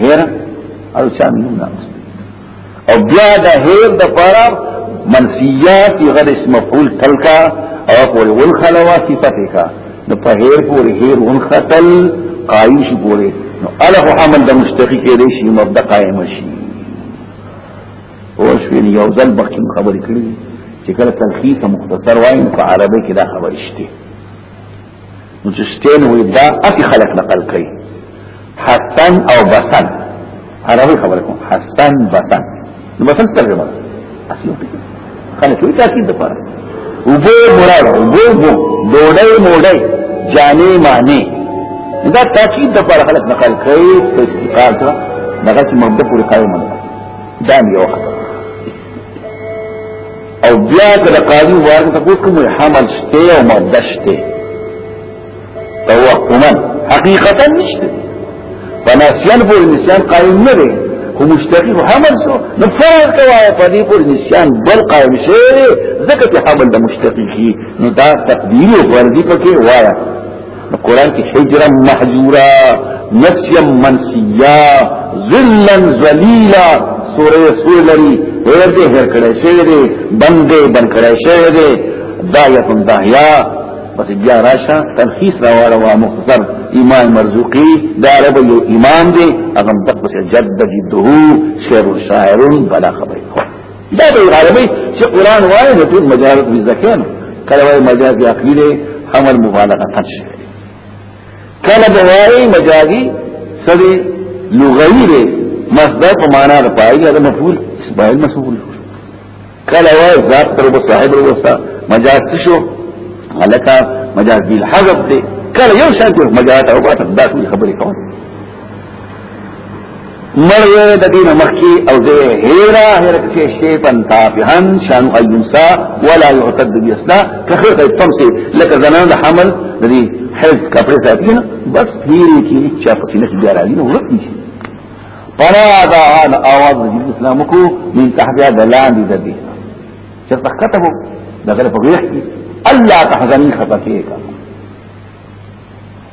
هیر او چا نوم ناقص او بیا د هیر د پاره منسیات غیر اسم مفعول تلکا او پوری والخلوا صفته کا نو په هیر پوری هیر ونختل قائم شي پوری نو الف حمل د مشتقی کې دی شي مبدا قائم شي او شوین یو ځل بخیم خبرې کړې چې کله تلخیص مختصر وایي په عربی کې دا خبرې شته نو چې ستین وي دا اتی خلق نقل کوي حسن او بسن عربي خبر کوم حسن بسن نو بسن ترجمه اصلي خلک وي تاکید لپاره وګو مراد وګو وګو ډوډۍ موډۍ جانې مانې دا تاکید لپاره خلک نقل کوي چې قال ته دغه چې مبدا پورې قائم ده دا یو خبره او بیا که د قاضي مبارک ته پوښتنه کوي حمل شته او ماده شته توهما حقیقتا نشته فنسیان پر نسیان قائم نه دی خو مشتقی خو حمل شو نو فرض کوي په دې پر نسیان بل قائم شي ځکه چې حمل د مشتقی کی نو دا تقدیر او فرضی پکې وایي قرآن کی حجرا محجورا نسیا منسیا ذلا ذلیلا سورہ سور لری هر دې هر کړه شوی دی بندې بند کړه شوی دی دایتن داهیا پس بیا راشه تلخیص راوړه وا مختصر امام مرزوقی دا رب یو امام دی هغه پس جد جده شعر شاعر بلا خبره دا به غالبي چې قران وایي نو ټول مجاز وي ځکه کله وایي مجاز یا عقلی دی عمل مبالغه قد شي کله به وایي مجازي سړي لغوي دی مصدر په معنا د پایي دا مفعول اسماعیل مسئول کله وایي ذات تر به صاحب وروستا مجاز شو ملکا مجاز بالحذف دی کله یو شان مجاز او باطل دا ټول خبرې کوي مرغه د دینه مخکی او زه هیرا هر څه شی پن تابهن شان ایونسا ولا یعتد بیسنا کخر د تمسی لکه زنان د حمل د دې حز کپڑے ساتي نه بس هیری کی چا په سینه کې جارا نه ورکی پنا دا ان اواز د اسلام کو من تحت دلان دي دبي چې تخته وو دغه په ویخ الله تحزنی خطا کیږي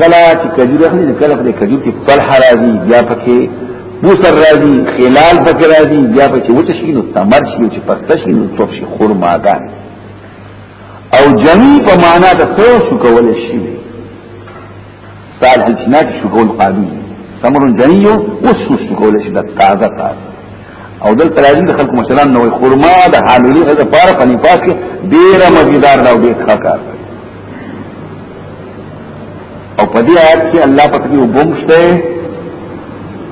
کلا چې کجور اخلي کله په کجور کې طلح راځي بیا پکې بوسر راځي خلال پکې راځي بیا پکې وچ شي نو تمر شي چې پسته شي نو څوب شي خرما ده او جمی په معنا د څو شو کول شي صالح جنات شو کول قابل سمر جنیو وسو شو کول شي د تازه تازه او دل تراجی د خلق مشران نو خرما د حاملی غزه پار پنی پاس کې ډیر مزیدار دا ډیر ښه کار او په دې آیت کې الله پاک دی وبمشته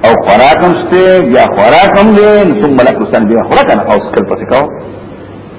او خوراکم شته یا خوراکم دې ثم لک وسن بیا خوراک او سکل پسې کاو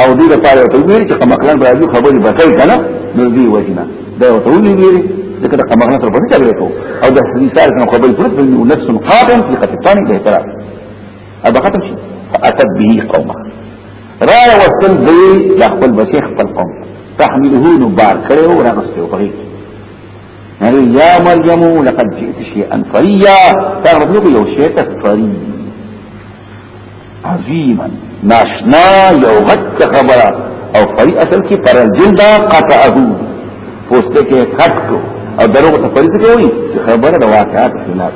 او دې د پاره ته ویل چې کمخلان به راځي خبرې بکای کنه نو دې وجنا دا ته ولې ویل چې کله کمخلان سره پټه چلې کو او د حدیثار څخه خبرې پرته نو نفس قاتل في قطعان به ترا ابا ختم شي فاتت به قومه را وصل دې د خپل بچي خپل قوم تحمله نو بار کړو او راغستو په هل يا مريم لقد جئت شيئا فريا تعرف لك يو شيء فريا عظیما ناشنا یو غټ خبره او فری اصل کې پر الجلد قطعه پوسټ کې کټ کو او دروغ ته فری څه وایي خبره د واقعات خلاف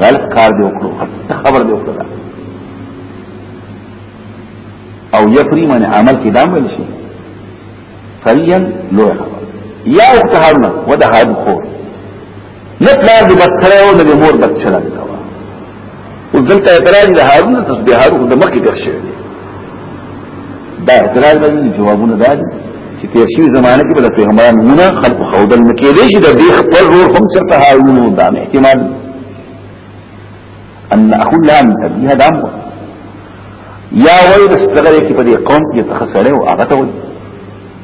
غلط کار دی وکړو خبر دی وکړه او یفری من عمل کې دام ویل شي فليا لوی خبر یا اخت هارون و د هارون خور نه پلار دې بد کړی او نه مور بد چلند کاوه او دلته اعتراض د هارون د تسبیح هارون د مخکې تر شوی دی دا اعتراض دی جوابونه دا دي چې تیر شي زمانه کې د پیغمبرانو نه خلق خودل نه کېدې چې د دې خپل روح هم چرته هارون او دا احتمال ان اخو لام تبيها دامه یا وای د ستغره کې په دې قوم کې تخسره او هغه ته وای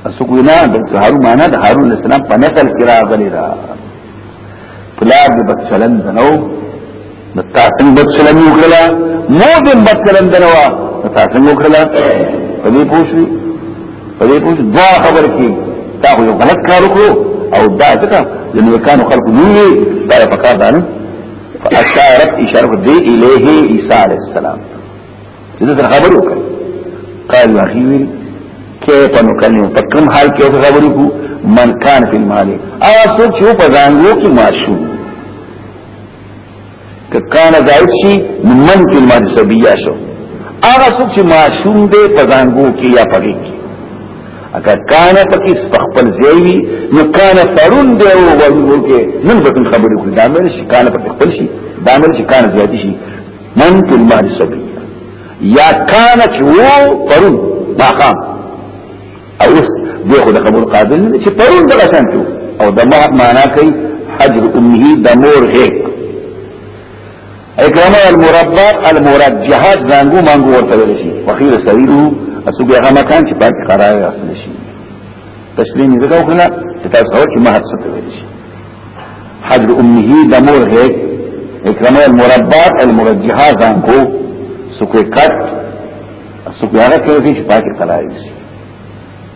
اسوګ وینا د هارون معنا د هارون علیہ السلام په نقل کې راغلی دا پلار د بچلن دنو د تاسو بچلن یو کړلا مو د بچلن دنو د تاسو یو کړلا په دې پوښي په دې پوښي دا خبر کې دا یو غلط کار وکړو او دا ځکه لنو کانو خلق نیوی دا په کار دانه فاشارت اشاره دی الیه عیسی علیہ السلام چې دا خبر وکړ قال اخي ویل کیف نکلم په کوم حال کې اوس خبرې کو من کان فی المال او څوک چې په ځانګو کې ماشوم ک کان زائد شي من فی المال سبیا شو هغه څوک چې ماشوم دی په ځانګو کې یا پګی اګه کانه پکې خپل ځای وي نو کانه پرون دی او وایو کې نن به خبرې وکړي دا مې شي کانه پکې خپل شي دا مې شي کانه زیات شي من په المال سبي یا کانه چې وو پرون ما قام او اوس دی خو د قبول قابل نه چې پرون دغه شانتو او د معنا کوي حجر امه د مور هيک اکرمه المربع المرجح زنګو مانګو ورته ویل شي وقيل سريره اسو بیا هغه مکان چې پاک قرار اصل شي تسلیم دې کو کنه چې تاسو هو چې مهد ست ویل شي حجر امه دمور ہے اکرمه المربع المرجح زنګو سکو کټ سکو هغه کې چې پاک قرار شي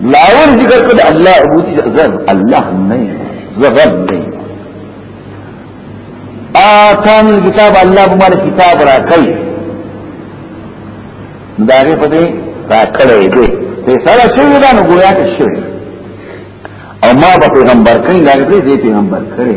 لاور ذکر کړه الله عبودي زغم الله نه زغم نه آتان الكتاب الله بمار کتاب را کوي داغه په دې را کړې دې ته سره شي دا نو ګویا کې شي او ما به پیغمبر کړي داغه دې پیغمبر کړي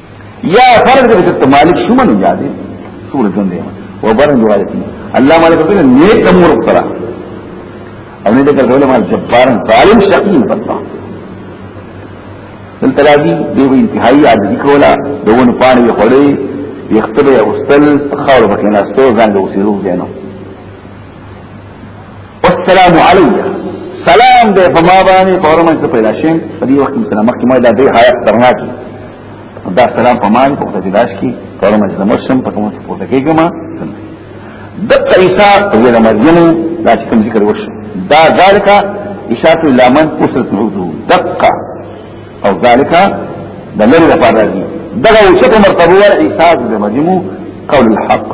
یا فرض دې چې مالک شومن یادې سور ژوند یې و برن جوړه الله مالک په نیک امور سره او نه دې کړو مال جبارن ظالم شقی پتا دلته راځي دی وی انتهایی عاجزی کولا دون پانی خړې یختبه اوستل خاور بکیناستو ځان له وسیرو ځانو والسلام علی سلام دې په ما باندې په ورمه څه پیدا شم په دې وخت مسلمان مخکې ما دا دې حالت ترنا کی دا سلام په مان په دې لاش کی په ورمه څه مرشم په کومه په دې کې ما د قیسا په دې مریم دا چې کوم ذکر وشو دا ذالک اشاره الی من قصرت نعوذ دقه او ذالک د لری لپاره دي دغه چې مرتبه ور احساس د مجموع قول الحق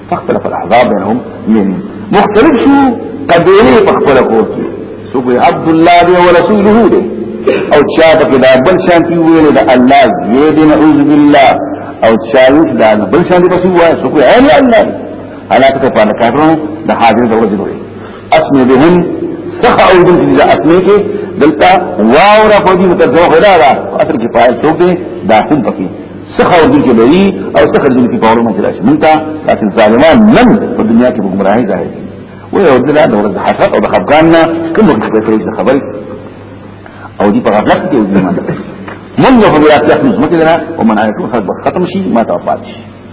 فاختلف الاحزاب بينهم من مختلف شو قبيله فاختل کوتی سو کوئی عبد الله دی او رسوله دی او چا پکې دا بل شان دی ویل دا الله یې دی نعوذ بالله او چا یې دا بل شان دی پسې وای سو کوئی عین الله علاقه په کارو د حاضر دولت دی اسمه بهم سخه او دن چې اسمه کې دلته واو را پدې متذو غلا را اصل کې فاعل څوک دی دا هم پکې سخه او دن کې بری او سخه دن کې پاولو مې راشي مونږ ته لكن ظالمان نن په دنیا کې ګمراهي ظاهر دي وي او دلته د ورځ حسرت او د خفقان نه کوم وخت په دې خبرې او دي په غفلت کې دي من له بیا تخلص مکه نه او من آیتو خلق ختم شي ما ته پاتې شي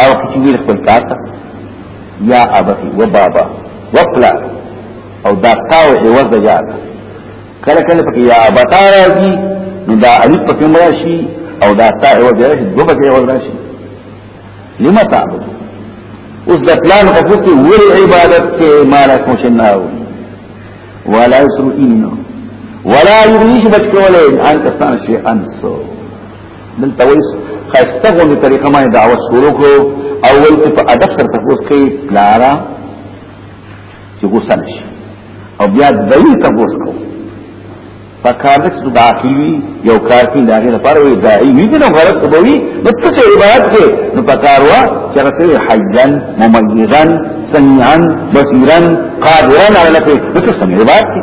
او کچویر خپل کارتا یا ابتی و بابا وقلا او دا تاو عوض دا یا دا کل کل پکی یا ابتا راجی نو دا علیف پکی مراشی او دا تا عوض راشی دو پکی عوض راشی لما تعبد اوس د پلان په پوسټ ویل عبادت کې مال کوم شناو ولا يسرئين ولا يريش بچ کولای ان کستان شي انسو دلته وایس خسته غوندې طریقه باندې دعوت شروع کړو او ول په ادب سره تاسو کوي پلارا چې غوسه نشي او بیا دایي تاسو کو په کار د څه داخلي یو کار کې داګه لپاره وي دایي وی نه غلط کوي نو څه عبادت کې نو په کار وا چې رسول حجن مميزن سميعا بصيرا قادرا على كل څه سمي عبادت کې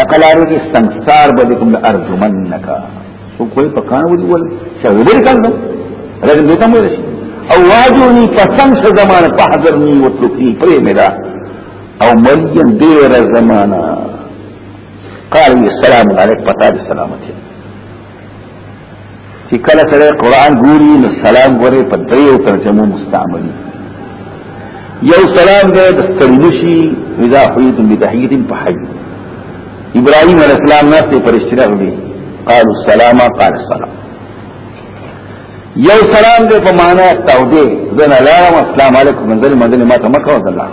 نقلارو کې سنگسار به کوم د ارجمنک سو کوئی پکان ودی ول شاویدر کاندو رجم دیتا مو رشی او واجونی پسم شا زمان پحضرنی و تلقی پری میرا او ملین دیر زمانا قال السلام علیک پتا دی سلامتی چې کله سره قران ګوري نو سلام ګوري په دریو ترجمو مستعملي یو سلام دې د ستړینشي اذا حیتم بتحیت په حج ابراهيم عليه السلام ناس ته فرشتي راغلي قالوا السلام قال السلام یو سلام دې په معنا تاو دې زنه لارم السلام علیکم منزل منزل ما ته مکه وځلام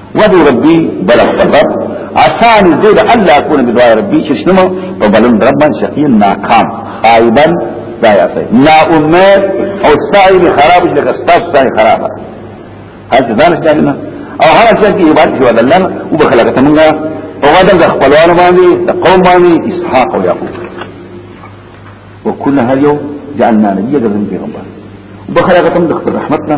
ودو ربي بل خپل رب آسان زید الله اكون بدعاء ربي چې شنو په بلن رب باندې شقي ناکام خائبا دا یا سي نا امید او سعی خراب لکه ستاسو سعی خراب هل ځان ځاننه او هر څه کې عبادت دی الله او بخلقت منغا او غدا د خپلوانو باندې د قوم باندې اسحاق او يعقوب وكل هذا يوم جعلنا نبيا غزم پیغمبر وبخلقتهم د خپل رحمتنا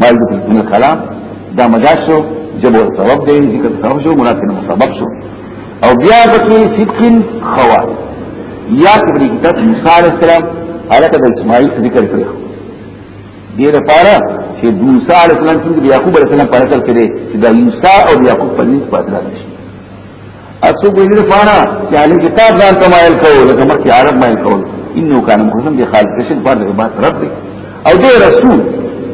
ما يجب من الكلام دا مجاز شو جبو سبب دی ذکر سبب شو مراد نه سبب شو او بیا بکی سبقین خوا یا کبری کتاب موسی علیہ السلام حالت د اسماعیل ذکر کړی دی لپاره چې موسی علیہ السلام څنګه یعقوب علیہ السلام په اصل کې دی چې د موسی او یعقوب په نسبت راځي اسو په دې لپاره چې علي کتاب ځان ته مایل کوو لکه مکه عرب مایل کوو انه کان مخزن دي خالق شي په دې عبادت رب دي او دې رسول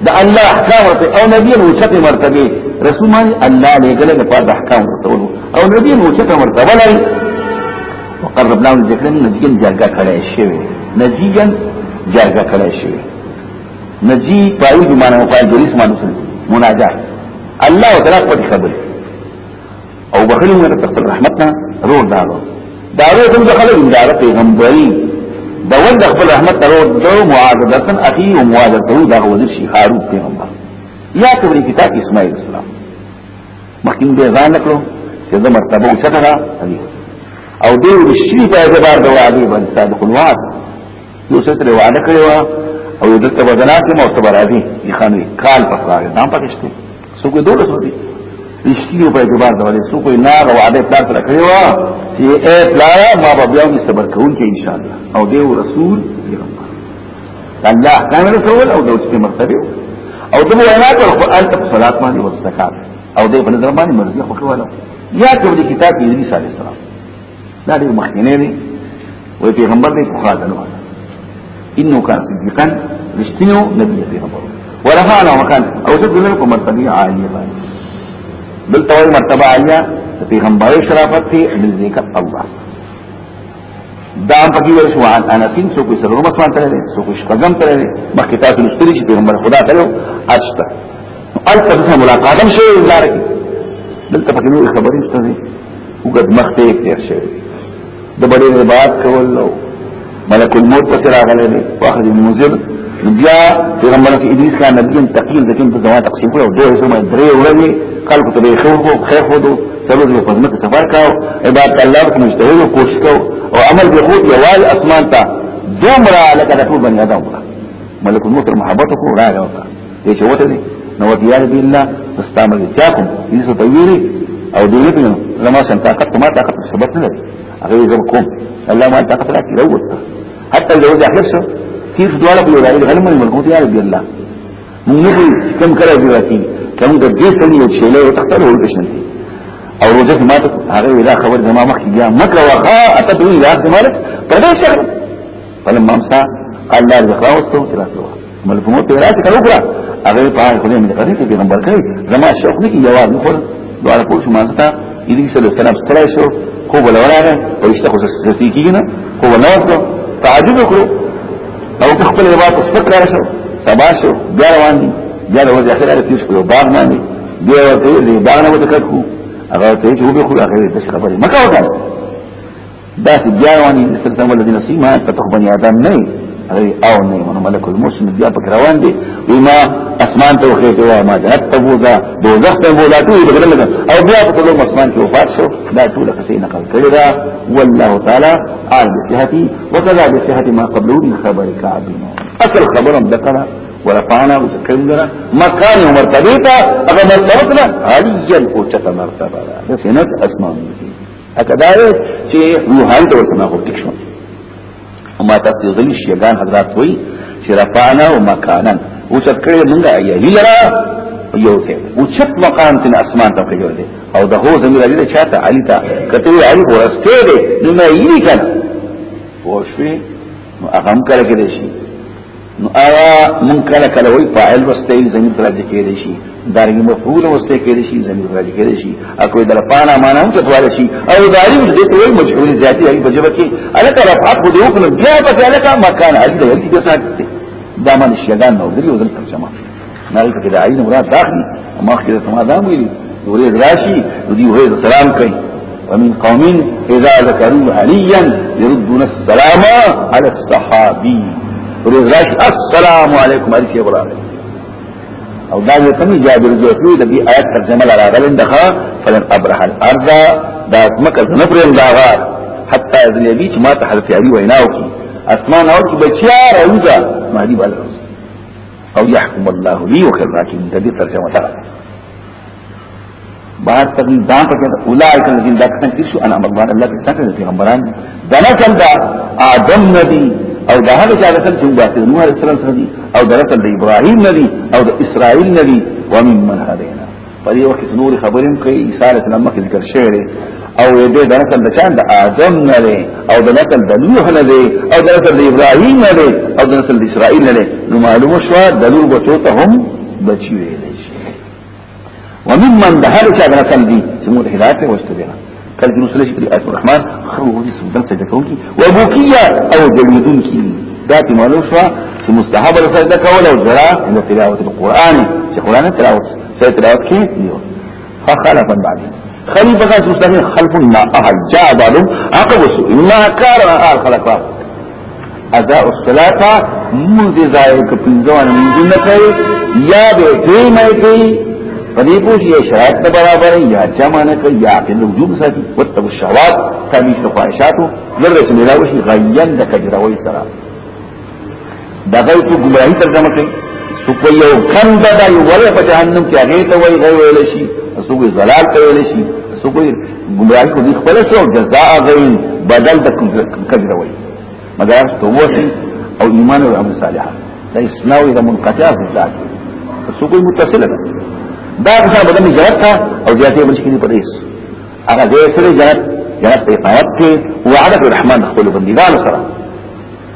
د الله احکام او نبی او چته مرتبه رسول معنی الله لګل د پاره احکام ورته او نبی او چته مرتبه لای وقرب لهم ذکر نجیګن جرګه کړي شي نجیګن جرګه کړي شي نجی پایو دی معنی او پایو جلیس معنی مناجات الله تعالی په خبره او بخلو مې ته خپل رحمت نه رور دالو دا رور کوم خلک دا پیغمبري دا ول خپل رحمت نه رور دو معاذتن اخي او معاذته دا ول شي هارون پیغمبر یا کوي کتاب اسماعیل السلام مخکې به ځان نکړو چې د مرتبه او چتره او دې رشي په اعتبار د وعده باندې صادق الوعد یو څه تر وعده کړو او دلته بدلات مو ته راځي یې خانوي کال پخلاوي نام پکشته سو کوئی دولس ہوتی رشتیو پہ اعتبار دوالے سو کوئی نار و عادت پلار سره کړی وا چې اے پلار ما به بیا مې صبر کوون کې ان شاء الله او دیو رسول دی الله کامل رسول او دوت په مرتبه او دغه وینا کړ خو انت په صلات باندې واستکار او دې په نظر باندې مرضی خو کواله یا ته د کتاب دې صالح السلام دا ډیر مخکینه دی وای پیغمبر دی خو خاطر نه انه کان صدیقا رشتینو نبی پیغمبر ورفعنا مکان او چې دلته کوم مرتبه عالیه باندې دلته وایي مرتبه عالیه د پیغمبر شرافت دی بل ذکر الله دا په کې وایي سبحان انا سین سو کو سره مسوان ترې سو کو شپږم ترې مخکې تاسو لستري چې پیغمبر خدا تعالی اچتا الته څه ملاقات هم شوی لار کې دلته پکې نور خبرې شته دي وګد مخ ته تیر شوی د بلې عبادت کول نو ملک الموت ته راغلی دی واخر المنذر بیا پیغمبر کې ادریس کان نبی تقریر د کوم په ځوان تقسیم کړو دوه سمه درې ورځې خلکو ته به خو خیر خو دو ضرور په خدمت سفر کاو عبادت الله په مجتهد او کوشش کاو او عمل به خود یوال اسمان ته دومره لکه د ټول بنی آدم ملک الموت محبت کو راغی دې چې وته دي نو وتیار دي الله استعمل تاکم دې څه تویری او دې نه بنو لما سم طاقت ما طاقت ثبت نه لري هغه زم کوم الله ما طاقت راکړي لو حتى لو ده حسه كيف دواله په لاري غلم ملکو تیار دي الله موږ کم کړه دی راکی کم د دې سم یو چې له تختل ول بشنه او روزه ما ته هغه ویلا خبر زما مخ کې بیا مکه وخا اتبوی لا زماره په دې شهر فلما امسا قال لا ذخاوستو تراسوا ملک مو ته راځي کړو کړه هغه په هغه خو دې من غریب کې پیغمبر کړی زما شوق نه کی یوار نه خور دوه کول شو مانځه ته دې سره سره ستړی شو خو بل وراغه او اشته خو ستې کیږي نه خو بل ورته تعجب وکړو او خپل عبادت فکر راشه سبا شو بیا روان دي بیا ورځ اخر راځي تیس په باغ باندې بیا ورته دې باغ نه وته کړو هغه ته چې وګورو هغه دې خبرې مکه وکړه دا چې بیا وانی مثل څنګه الذين سيما قطخ بني آدم نه او نه من ملک الموسم بیا پک روان دي وما اسمان ته وخته وای ما جنت ته بوزا دوزخ ته بوزا ټول دغه لګ او بیا په ټول اسمان کې وفات شو دا ټول قصې نقل کړی دا والله تعالی عالم صحتي وكذا بصحه ما قبله من خبر كعب اصل خبرم ذکره ورفعنا وتكلمنا مكان ومرتبه هغه مرتبه عاليا او چته مرتبه ده سنت اسمان دي اګه دا چې روحان ته ورسنه خو ټیک شو وما تاسو یو ځلی شیګان حضرات وای چې رفعنا ومکانا او چې کړه مونږه ایلی لرا یو ته او چت مقام تن اسمان ته کېږي دي او د هو زمير علی چاته علی تا کته علی ورسته دي نو مې یې کړه پوښوي نو هغه هم کړه کې شي نو آیا من کله کله وی فاعل وسته زمين راځي کېدې شي دارنګ مفعول وسته کېدې شي زمين راځي کېدې شي اكو در پانا معنا هم چتوال شي او داري دې ته وی مجهول ذاتي هي په جبه کې الک رفعت دې وکړو بیا په الک مکان هلته دې ته دا من شګان نو دې وزن ترجمه نال په دې عین مراد داخلي ما خو ته ما دا ویلي ورې راشي دوی وې سلام کوي ومن قوم اذا ذكروا عليا يردون السلام على الصحابي ورې راشي السلام عليكم عليك يا برادر او دا یو تم جابر جوتوی د دې آیت ترجمه لاره غلند ښا فلن ابرح الارض دا اسمک نه پرم دا غار حتا ذل یبی چې ما ته حضرت علی ویناو کی اسمان اور کی بچیا روزا مهدی بالا او يحكم الله لي وخير راكي من تدير ترجمة ترى بار تغيير دان پکې اولئک الذين لا كان تشو انا الله الله کې څنګه دي پیغمبران دا نه چل دا ادم نبی او دا هغه چې رسول چې واسه نوح عليه السلام سره دي او دا رسول د ابراهيم نبی او د اسرائيل نبی ومن من هدينا په دې وخت کې نور خبرې هم کوي عیسی علیه السلام مخکې ذکر شوی دی او دې د نسل د چان د آدم نه دی او د نسل د نوح نه دی او د نسل د ابراهیم نه دی او د نسل د اسرائیل نه دی نو معلومه شو د لور بچو ته هم بچی ویل شي وممن د هر چا د نسل دی چې موږ هدایت ورسته کله چې مسله شي آیت الرحمن خرو دي سودن ته کوي او بوکیا او جلودون کی دا په معنی شو چې مستحب له سجده کول او جرا د تلاوت القرآن چې قرآن تلاوت سره تلاوت کې دیو فخلف بعد خلیفہ کا مستحب خلف النا احجاب عقب سو انها كان خلق ادا الصلاه مونږ دې ځای کې پنځونه مونږ نه کوي یا به دې مې کوي پدې پوښ یې شرایط ته برابر یا چا معنی کوي یا په وجوب ساتي وتب الشهوات کمی خواهشاتو لره چې ملاوي شي غیان د کجروي سره دغه ته ګمراهي ترجمه کوي سو په یو کم ده یو ولې په جهنم کې هغه ته وایي غوي ویل شي سو ګي زلال ته ویل شي سو ګي ګمراهي خو دې خپل شو جزاء غي بدل د کجره وي مګر توبه او ایمان او عمل صالح دا اسلام د منقطع ذات سو کوئی متصل ده دا څه بدل جهاد تا او جهاد بل شي په دیس هغه دې سره جهاد جهاد په پات کې وعده الرحمن خپل بندګانو سره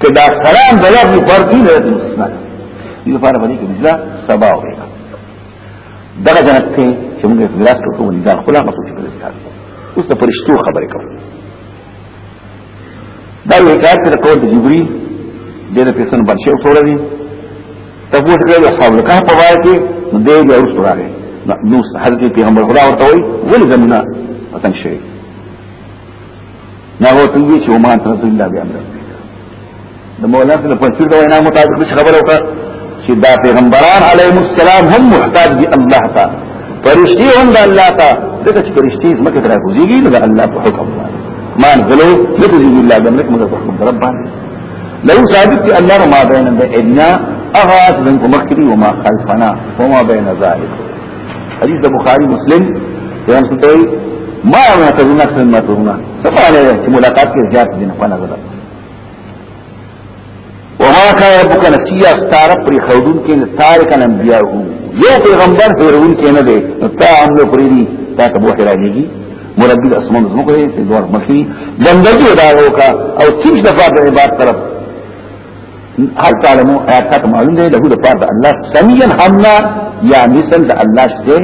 کہ دا سلام دا لفظ فرق کی لرد مستثناء دیو پارا بلی که مجلا سبا ہو گئی دغه جنت ته چې موږ اخلاص کوو ولې دا خلا مسو چې پرستار اوس د پرشتو خبرې کوو دا یو کار چې کوو د جبري د پیسن باندې شو ټول دي تاسو ته یو حوال کا په وای کې دې یو اوس راغی نو حضرت پیغمبر خدا ورته وی ولې زمونه وطن شي نه هو ته چې ما ته رسول الله بیا امر د مولا سره په څیر دا وینا مطابق خبره وکړه چې دا پیغمبران علیهم السلام هم محتاج دي الله ته فرشتي هم د الله ته دغه چې فرشتي زمکه تر کوزيږي نو د الله په حکم باندې ما غلو دغه دي الله د ملک مگر په حکم رب باندې لو ثابت چې الله ما بین د ادنا اغاث من مخکري وما خلفنا وما بين ذلك حدیث د بخاری مسلم یان ستوي ما ما تزنا خپل ما تزنا سماله چې ملاقات کې زیات دي نه پنه زړه وما كان ربك نسيا استار پر خودون کې تارک انبیاء یو پیغمبر هرون کې نه دی تا هم له پری دي تا ته بوخه راځيږي مربي د اسمان زموږ دی چې دوه مخي بندګي داو کا او تیش دفعه د عبادت طرف هل تعلمو آیات معلوم دی له د پاره د الله سميا حمنا یا مثل د الله شته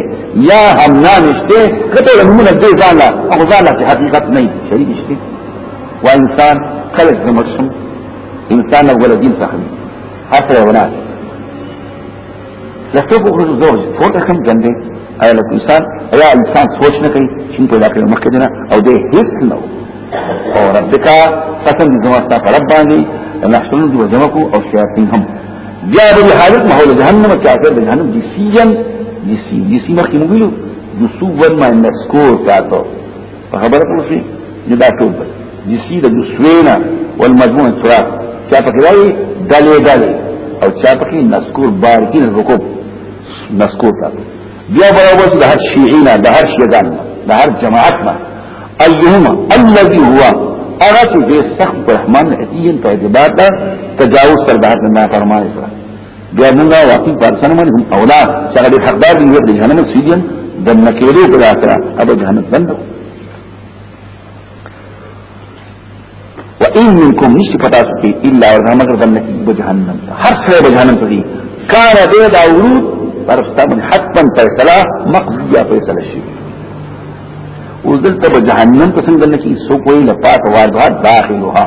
یا حمنا نشته کته موږ دې ځان لا او ځان لا حقیقت نه شریک شته و انسان کله زمرشم انسان ولدین صاحب حتی ولاد لکه په خصوص زوج فوت کم ګندې ایا لکه انسان ایا انسان سوچ نه کوي چې په داخل مخکې نه او دې هیڅ نه او ربک قسم دې زما ستاسو رب باندې نحشر دې وجمعو او شیاطین هم بیا به حالت ماحول جهنم کې اخر جهنم دې سیجن دې سی دې سی مخکې موږ ویلو د سوبن ما نسکور تاسو په خبره پوسی نه دا ټول دی جسی د سوینا والمجموع التراب چا پکې راي دلې دلې او چا پکې نسکور بار کې رکوب نسکور تا بیا برابر د هر شیعینا د هر شیعان د هر جماعت نه ايهما الذي هو هغه چې سخت رحمان اتین په اعتبار دا تجاوز تر بحث نه فرمایي بیا موږ واقعي پارسان باندې هم اولا چې هغه حقدار دی د جهنم سیدین د نکیلو په اخره ابو جهنم بند وان منکم نشی پتا سکی الا ورغه مگر بند کی په جهنم هر څه په جهنم ته دي کار دې دا ورود پرستا من حتما فیصله مقضیه فیصله شي اوس دلته په جهنم څنګه نه کی سو کوئی لپات واردات داخلوها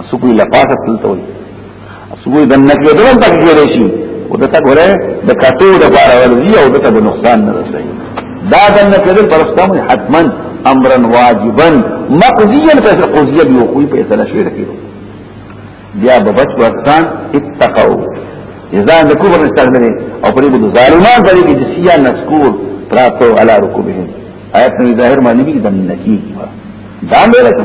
اسوګوي لپاسه تلته وي اسوګوي د نکړه دغه پکې جوړې شي او دته ګوره د کاتو د بار ورزي او دته د نقصان نه رسي دا د نکړه پر ستاسو حتما امرا واجبا مقضيا فسر قضيه بوقوع فيصله شوه کیږي بیا به بچ ورسان اتقوا اذا د کفر استغنه او پرې د ظالمان پرې کې جسیا نسکور پراتو علی رکوبهم آیت نو ظاهر معنی دې دم نکی دا مې لکه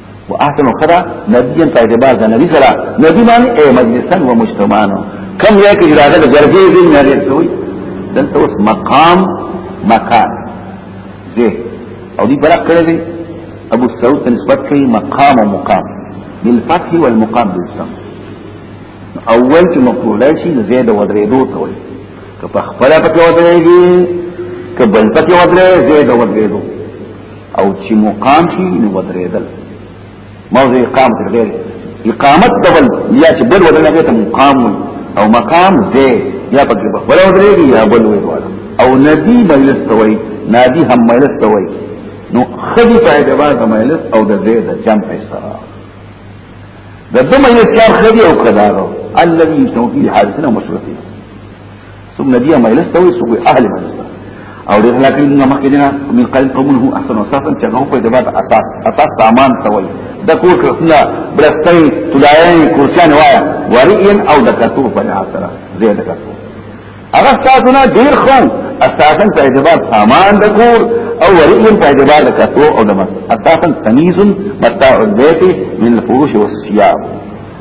واحسن خدا نبی په اعتبار د نبی سره نبی باندې اي مجلسن و مجتمعانو کم یې کې اراده د جرګې دین نه لري سوی دلته اوس مقام مکان زه او دې برق کړی دی ابو سعود ته نسبت کوي مقام او مقام بالفتح والمقام بالسم اول چې مقوله شي زید ودریدو ته وایي که په خپل پکې ودرېږي که بل پکې ودرې زید ودرېدو او چې مقام شي نو ودرېدل موضع اقامت غیر اقامت دبل یا چې بل ودرنه کې ته مقام او مقام زه یا پکې بل ودرېږي یا بل ودرېږي او ندی مجلس توي نادی هم مجلس توي نو خدي په اعتبار د مجلس او د زه د جمع سره د دمه یې څار خدي او کدارو الذي توفي حالتنا مشرفين ثم نديا ما يلست ويسوي أهل من او دې لکه موږ مخکې نه من قال قومه احسن وصفا چې هغه په دې باندې اساس اساس سامان ته وایي د کور کړنه برستې تلایې کورچان وایا ورین او د کتو په اثر زیاده کتو هغه تاسو نه ډیر خو اساسا په دې باندې سامان د کور او ورین په دې باندې کتو او د اساسا تمیز متاع البيت من الفروش والثياب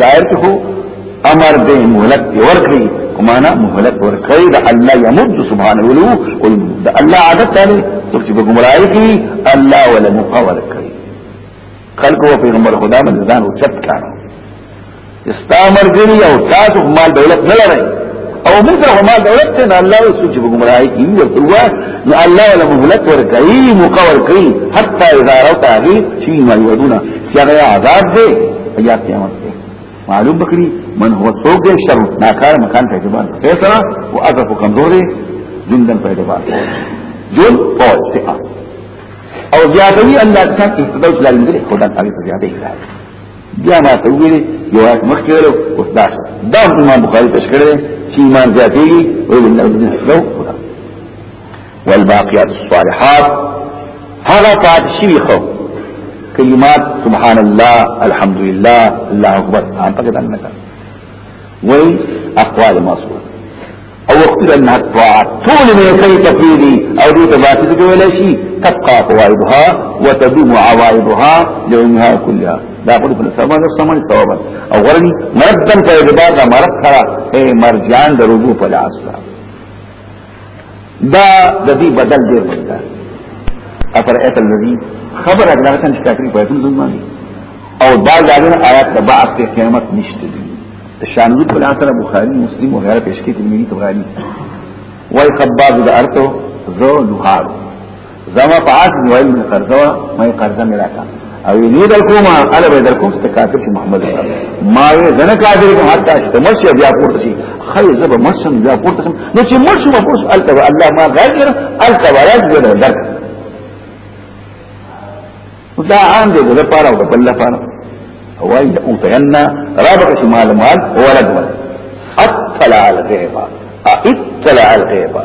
ظاهر کې خو امر دې مهلت ورکړي کومانا مهلت ورکړي دا الله يمد سبحانه ولو او دا الله عادت دی څوک چې ګمراهي کوي الله ولا مقاور کوي خلق او پیغمبر خدا باندې ځان او چت کار استامر ګری او تاسو مال دولت نه لري او موږ هم مال دولت نه الله او څوک چې ګمراهي کوي او تلوا نو الله ولا مهلت ورکړي مقاور کوي حتى اذا رأوا تاغي شيء ما يودونه چې هغه عذاب دی یا قیامت دی معلوم بکری من هو څوک دی شر ناکار مکان په اعتبار سره او اضعف کمزوري جندن په اعتبار جن فوج ثقه او زیادوی الله تعالی استدوج لازم دی خدا تعالی زیادې کړی بیا ما ته ویلي یو آیت مخکې ورو اوس دا دا امام بخاری تشکره چې ایمان زیاتېږي او الله دې له والباقیات الصالحات هغه پات شوی خو کلمات سبحان الله الحمد لله الله اکبر ان پکې دان نه وای اقوال مصروف او وقت ان الطاعات طول ما کوي تفيدي او دې تباسي کې ویل شي تبقى فوائدها وتدوم عوائدها لعلمها كلها دا قول په سبب د سمون ثواب او غرني مردن په اعتبار د مرد سره اي مرجان د رجوع په لاس دا د دې بدل دی ورته افر ایت الذی خبر اگر څنګه چې کافر په دې ځمانه او دا ځانونه آیات د بعث په قیامت نشته دي شانزو په اثر بخاری مسلم او غیره پیش کې ترمذی تبرانی وای خباب د ارتو زو لوهارو زما په عاد ویل مې قرضه وا مې قرضه مې راکا او یې در کوم اله به در کوم چې کافر شي محمد ما یې زنه کافر کوم حتی چې مشي بیا پورته شي خیر زب مشم بیا پورته شم نو چې مشم پورته الته الله ما غیر الته ورځ دې درک دا عام دې د پاره او بل لپاره وای د اوتینا رابق شمال مال ولد ولد اطلع الغیبا اطلع الغیبا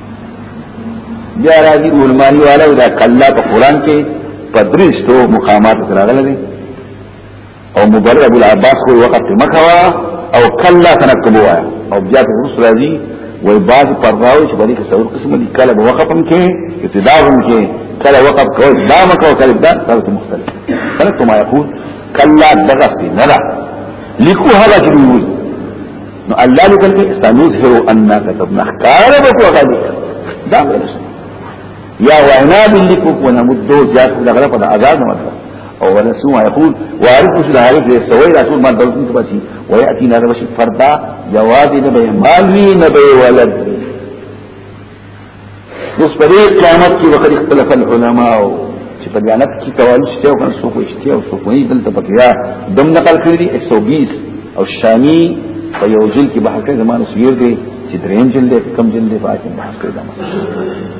بیا راځي علماني والا دا کلا په قران کې پدریشتو مقامات راغلي دي او مبرر ابو العباس خو وخت مکوا او کلا تنکبوا او بیا په رسول راځي وای باز پرواوي چې باندې څور قسم دي کله به وقفم کې ابتدا هم کې کله وقف کوي دا مکو کله دا ثابت مختلف فرق ما يقول کلا دغه نه دا لیکو هغه چې نو الله لکل کې سنظهر ان كتبنا کار بکو غالي دا ویل یا وینا بلیکو کو نمدو زیات لغره په آزاد مطلب او ونسو يقول وارد مش الحارث دې سوي رسول مال دولت ته بچي وياتي نه رشي فردا جواب نه به مال وی نه به ولد اوس په دې قیامت کې وخت اختلاف العلماء چې په جنت کې کول شته او کنه څوک شته او څوک نه دلته پکیا دم نقل کړی دی 120 او شامی په یو جلد کې بحث کوي زمانه سیر دی چې دریم جلد کم جلد دی په اړه بحث کوي دا مسله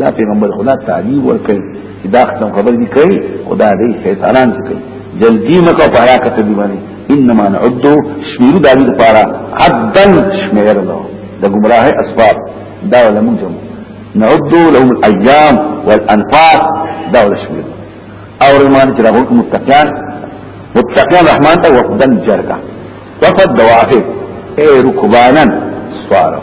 دا پیغمبر خدا تعلیم ورکړي چې دا قسم خبرې دي کوي خدا دې شیطانان دي کوي جلدی مکو په علاقه ته دی باندې انما نعد شمیرو د دې لپاره عدن شمیر له د گمراهي اسباب دا ولا موږ نعد لهم الايام والانفاس دا ولا شمیر او رمان چې راغون متقیان متقیان رحمان ته وفدن جرګه وفد دوافق اي ركبانا سوارو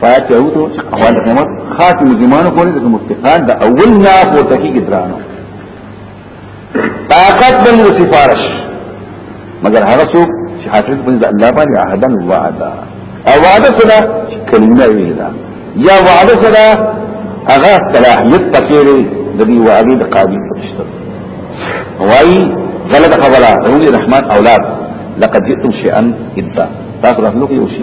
فایت یو ته اول قیامت خاتم زمانو کولی د مفتقان د اول نه پورته کې ګرانو طاقت بل سفارش مگر هغه څوک چې حافظ بن الله باندې عهدن وعده او وعده سره کلمه ویلا یا وعده سره هغه صلاحیت پکې لري د دې وعده د قابل پرشته وای غلط خبره رحمان اولاد لقد جئتم شيئا ادا تاسو رسول کې یو شي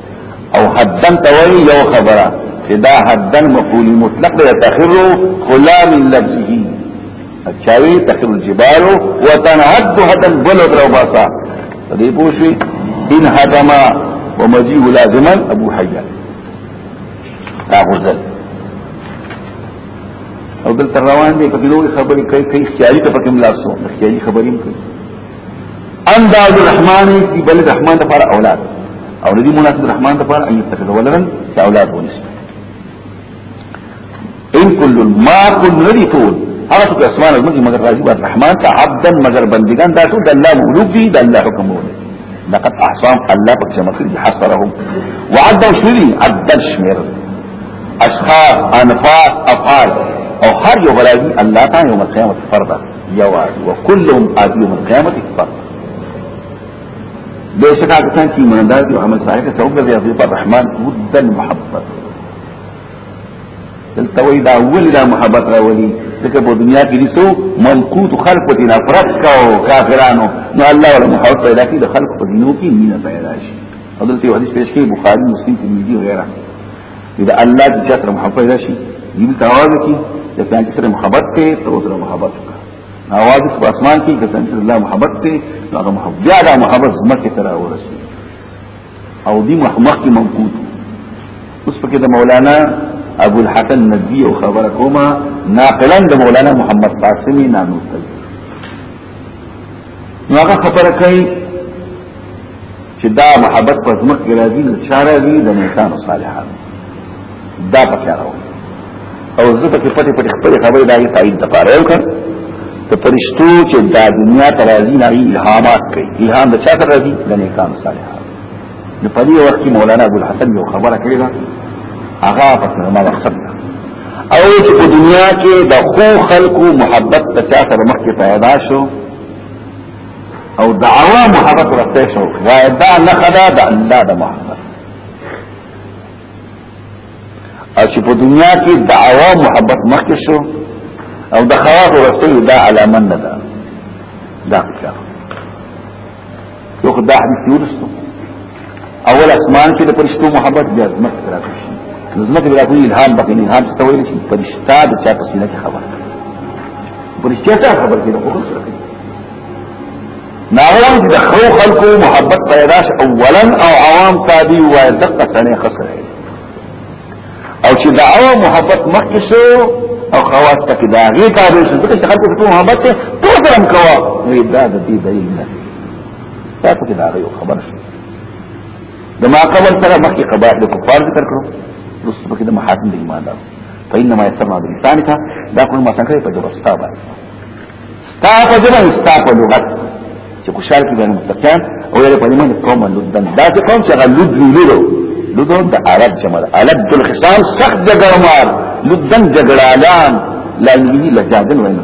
او حدن تولی یو خبره چې دا حدن مفعول مطلق دی تخر خلا من لفظه اچاوی تخر الجبال وتنهد حدن بلد رو باسا دې پوښي ان حدما ومجيء لازما ابو حيان دا غزل او دلته روان دي په دې لوی خبرې کوي کوي خیالي ته پکې ملاسو خیالي خبرې کوي انداز الرحمن کی بل الرحمن لپاره اولاد او ندی مناسب الرحمن لپاره ان يتخذ ولدا چې اولاد ونشي ان كل ما كن ندی ټول هغه څه اسمان او مګي مگر راځي الرحمن ته عبدا مگر بندگان دا ټول د الله مولوک دي د الله حکم وله لقد احصاهم الله پک جمع کړی حصرهم وعدوا شری عد شمیر اشخاص انفاس افعال او هر یو برازي الله تعالی یوم القیامت فرض یوار وکلهم آدی یوم القیامت اکبر بے شکا کسان کی ایماندار دی عمل صالح کا سوګر دی حضرت الرحمن ودن محبت دلته وی دا اول دا محبت راولي ځکه په دنیا کې دي سو منقوط خلق په دین افراد کاو کافرانو نو الله ولا محبت پیدا کی د خلق په دینو کې مینه پیدا شي حضرت حدیث پیش کې بخاری مسلم ترمذی وغیرہ اذا الله چې چا سره محبت پیدا شي دې ته आवाज کوي چې څنګه چې سره محبت کوي ته سره محبت کوي आवाज په اسمان کې چې څنګه الله محبت کوي هغه محبت بیا دا محبت زمکه تر ورسي او دې محمق کې موجود اوس پکې د مولانا ابو الحسن ندی او خبره کومه ناقلا د مولانا محمد قاسمی ناموس نو هغه خبره کوي چې دا محبت په ځمک کې راځي نو چاره دي د نیکانو صالحانو دا پکې راوړي او زه پکې پټې پټې خپلې خبرې دایي تایید د پاره وکړ ته پرشتو چې دا دنیا ته راځي نه الهامات کوي الهام د چا ته راځي د نیکانو صالحانو نو په دې وخت کې مولانا ابو الحسن یو خبره کړې ده هغه په ما مقصد ده او چې په دنیا کې د خو خلقو محبت په چا سره مخ کې پیدا شو او دعوا محبت ورسته شو وای دا نه خدا د الله د محبت او چې په دنیا کې دعوا محبت مخکې شو او د خواص ورسته دا علامه نه ده دا کار یو خدای حدیث ورسته اول اسمان کې د پرشتو محبت بیا زمک راکړي شي نو زمک بیا کوي الهام پکې نه الهام څه ویل شي پرشتہ د چا په سینه کې خبر پرشتہ څه خبر کې نه خبر سره ناغوان چې د خو خلکو محبت پیدا شي اولا او عوام تابع و دقه ثاني خسره او چې د عوام محبت مخکې شو او خواص تک دا غي تابع شو ځکه چې خلکو ته محبت ته ټول سره کوه وي دا د دې دلیل نه دا په کې دا یو خبر شو د ما قبل سره مخکې قبائل د کفار ذکر کړو رسو پکې د محاکم د ایمان دا فإنما يسرنا بلسانك دا کوم مسان کوي په جواب ستا باندې ستا په جواب ستا په لغت چې خوشال کې باندې متقین او یې په ایمان قوم لودن دا چې قوم چې لود لودو لودو د عرب جمال عرب د الخصام سخت جګړمار لودن جګړالان لا یې لجادل وینه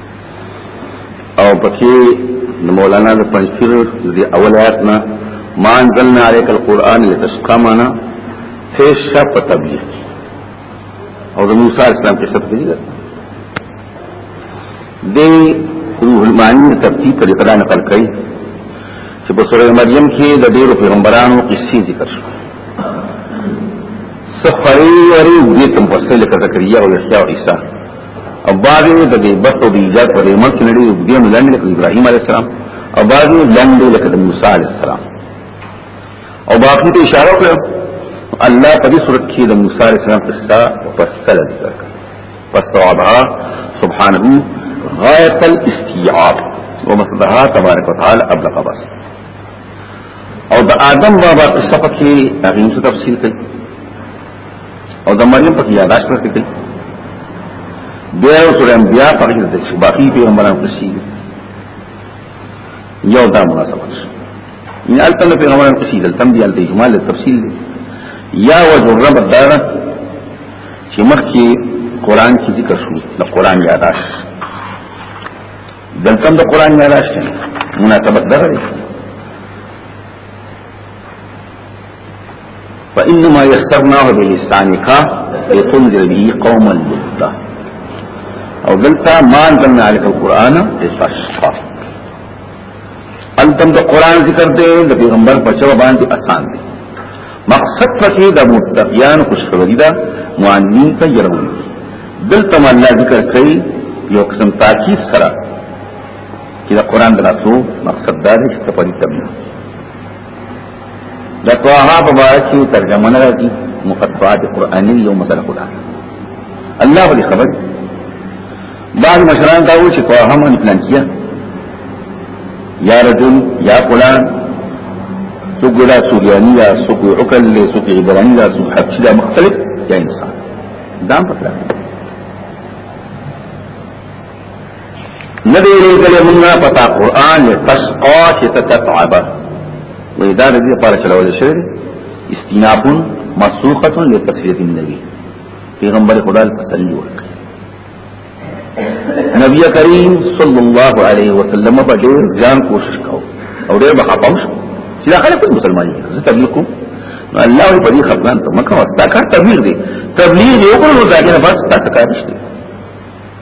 او پکې مولانا د پنځیر د اول آیات نه ما انزلنا عليك القرآن لتشقى معنا هیڅ شپ په تبلیغ او د موسی اسلام کې شپ دی د روح المانی ترتیب پر اقرا نقل کړي چې په سورې مریم کې د ډیرو پیغمبرانو قصې ذکر شو سفری وری دې تم په سره لکه زکریا او یحیی او عیسی او بعضی د دې بس او د ایجاد پر عمل کې نړۍ د دین لاندې لکه ابراهیم علی السلام او بعضی لاندې لکه موسی علی السلام او باقی ته اشاره وکړه الله په دې صورت کې د موسی علی السلام قصه مفصله ذکر کړه فاستوعبها سبحانه غایت الاستیعاب ومصدها تبارک وتعالى ابلغ بس او د آدم بابا قصه پکې هغه تفصیل کوي او د مریم په یاداش پر تکل بیا او سورې انبیاء په کې د باقي پیغمبرانو په شي یو دا مناسبت شي ان التم پیغمبرانو په شي دلته بیا د اجمال تفصیل دی یا وجه رب دار چې مخکې قران کې ذکر شو د قران یاداش دلته د قران یاداش مناسبت درلې فإنما يسرناه بلسانك لتنذر به قوما لدا او دلتا ما انزلنا عليك القرآن لتشقى انتم د قرآن ذکر دے د پیغمبر پچو باندې آسان دے مقصد پکې د متقیان خوشخبری دا مؤمنین ته يرون دلته الله ذکر کوي یو قسم تاکید سره چې د قران د راتلو مقصد دا دی چې په دې تبلیغ د طه په اړه چې ترجمه نه راځي مقطعات قرآنی یو مسله خدا الله دې خبر بعض مشران دا و چې طه هم پلان کیا یا رجل یا فلان سوق دا سوریانی دا سوق عقل له سوق عبرانی دا سوق حبشی دا مختلف یا انسان دا په ندی لګلې مونږه پتا قران تسقا چې تتعب وې دا دې پر چلول شي استناف مسوخه لتسلیه النبي پیغمبر خدا تسلی ورکړي نبی کریم صلی الله علیه وسلم په ډېر ځان کوشش کاو او ډېر به خپم شو چې دا خلک مسلمانان دي زه تبلیغ کوم الله په دې خپلان ته مکه واستا کار تبلیغ دی تبلیغ یو کول ځای نه بس تاسو کار نشته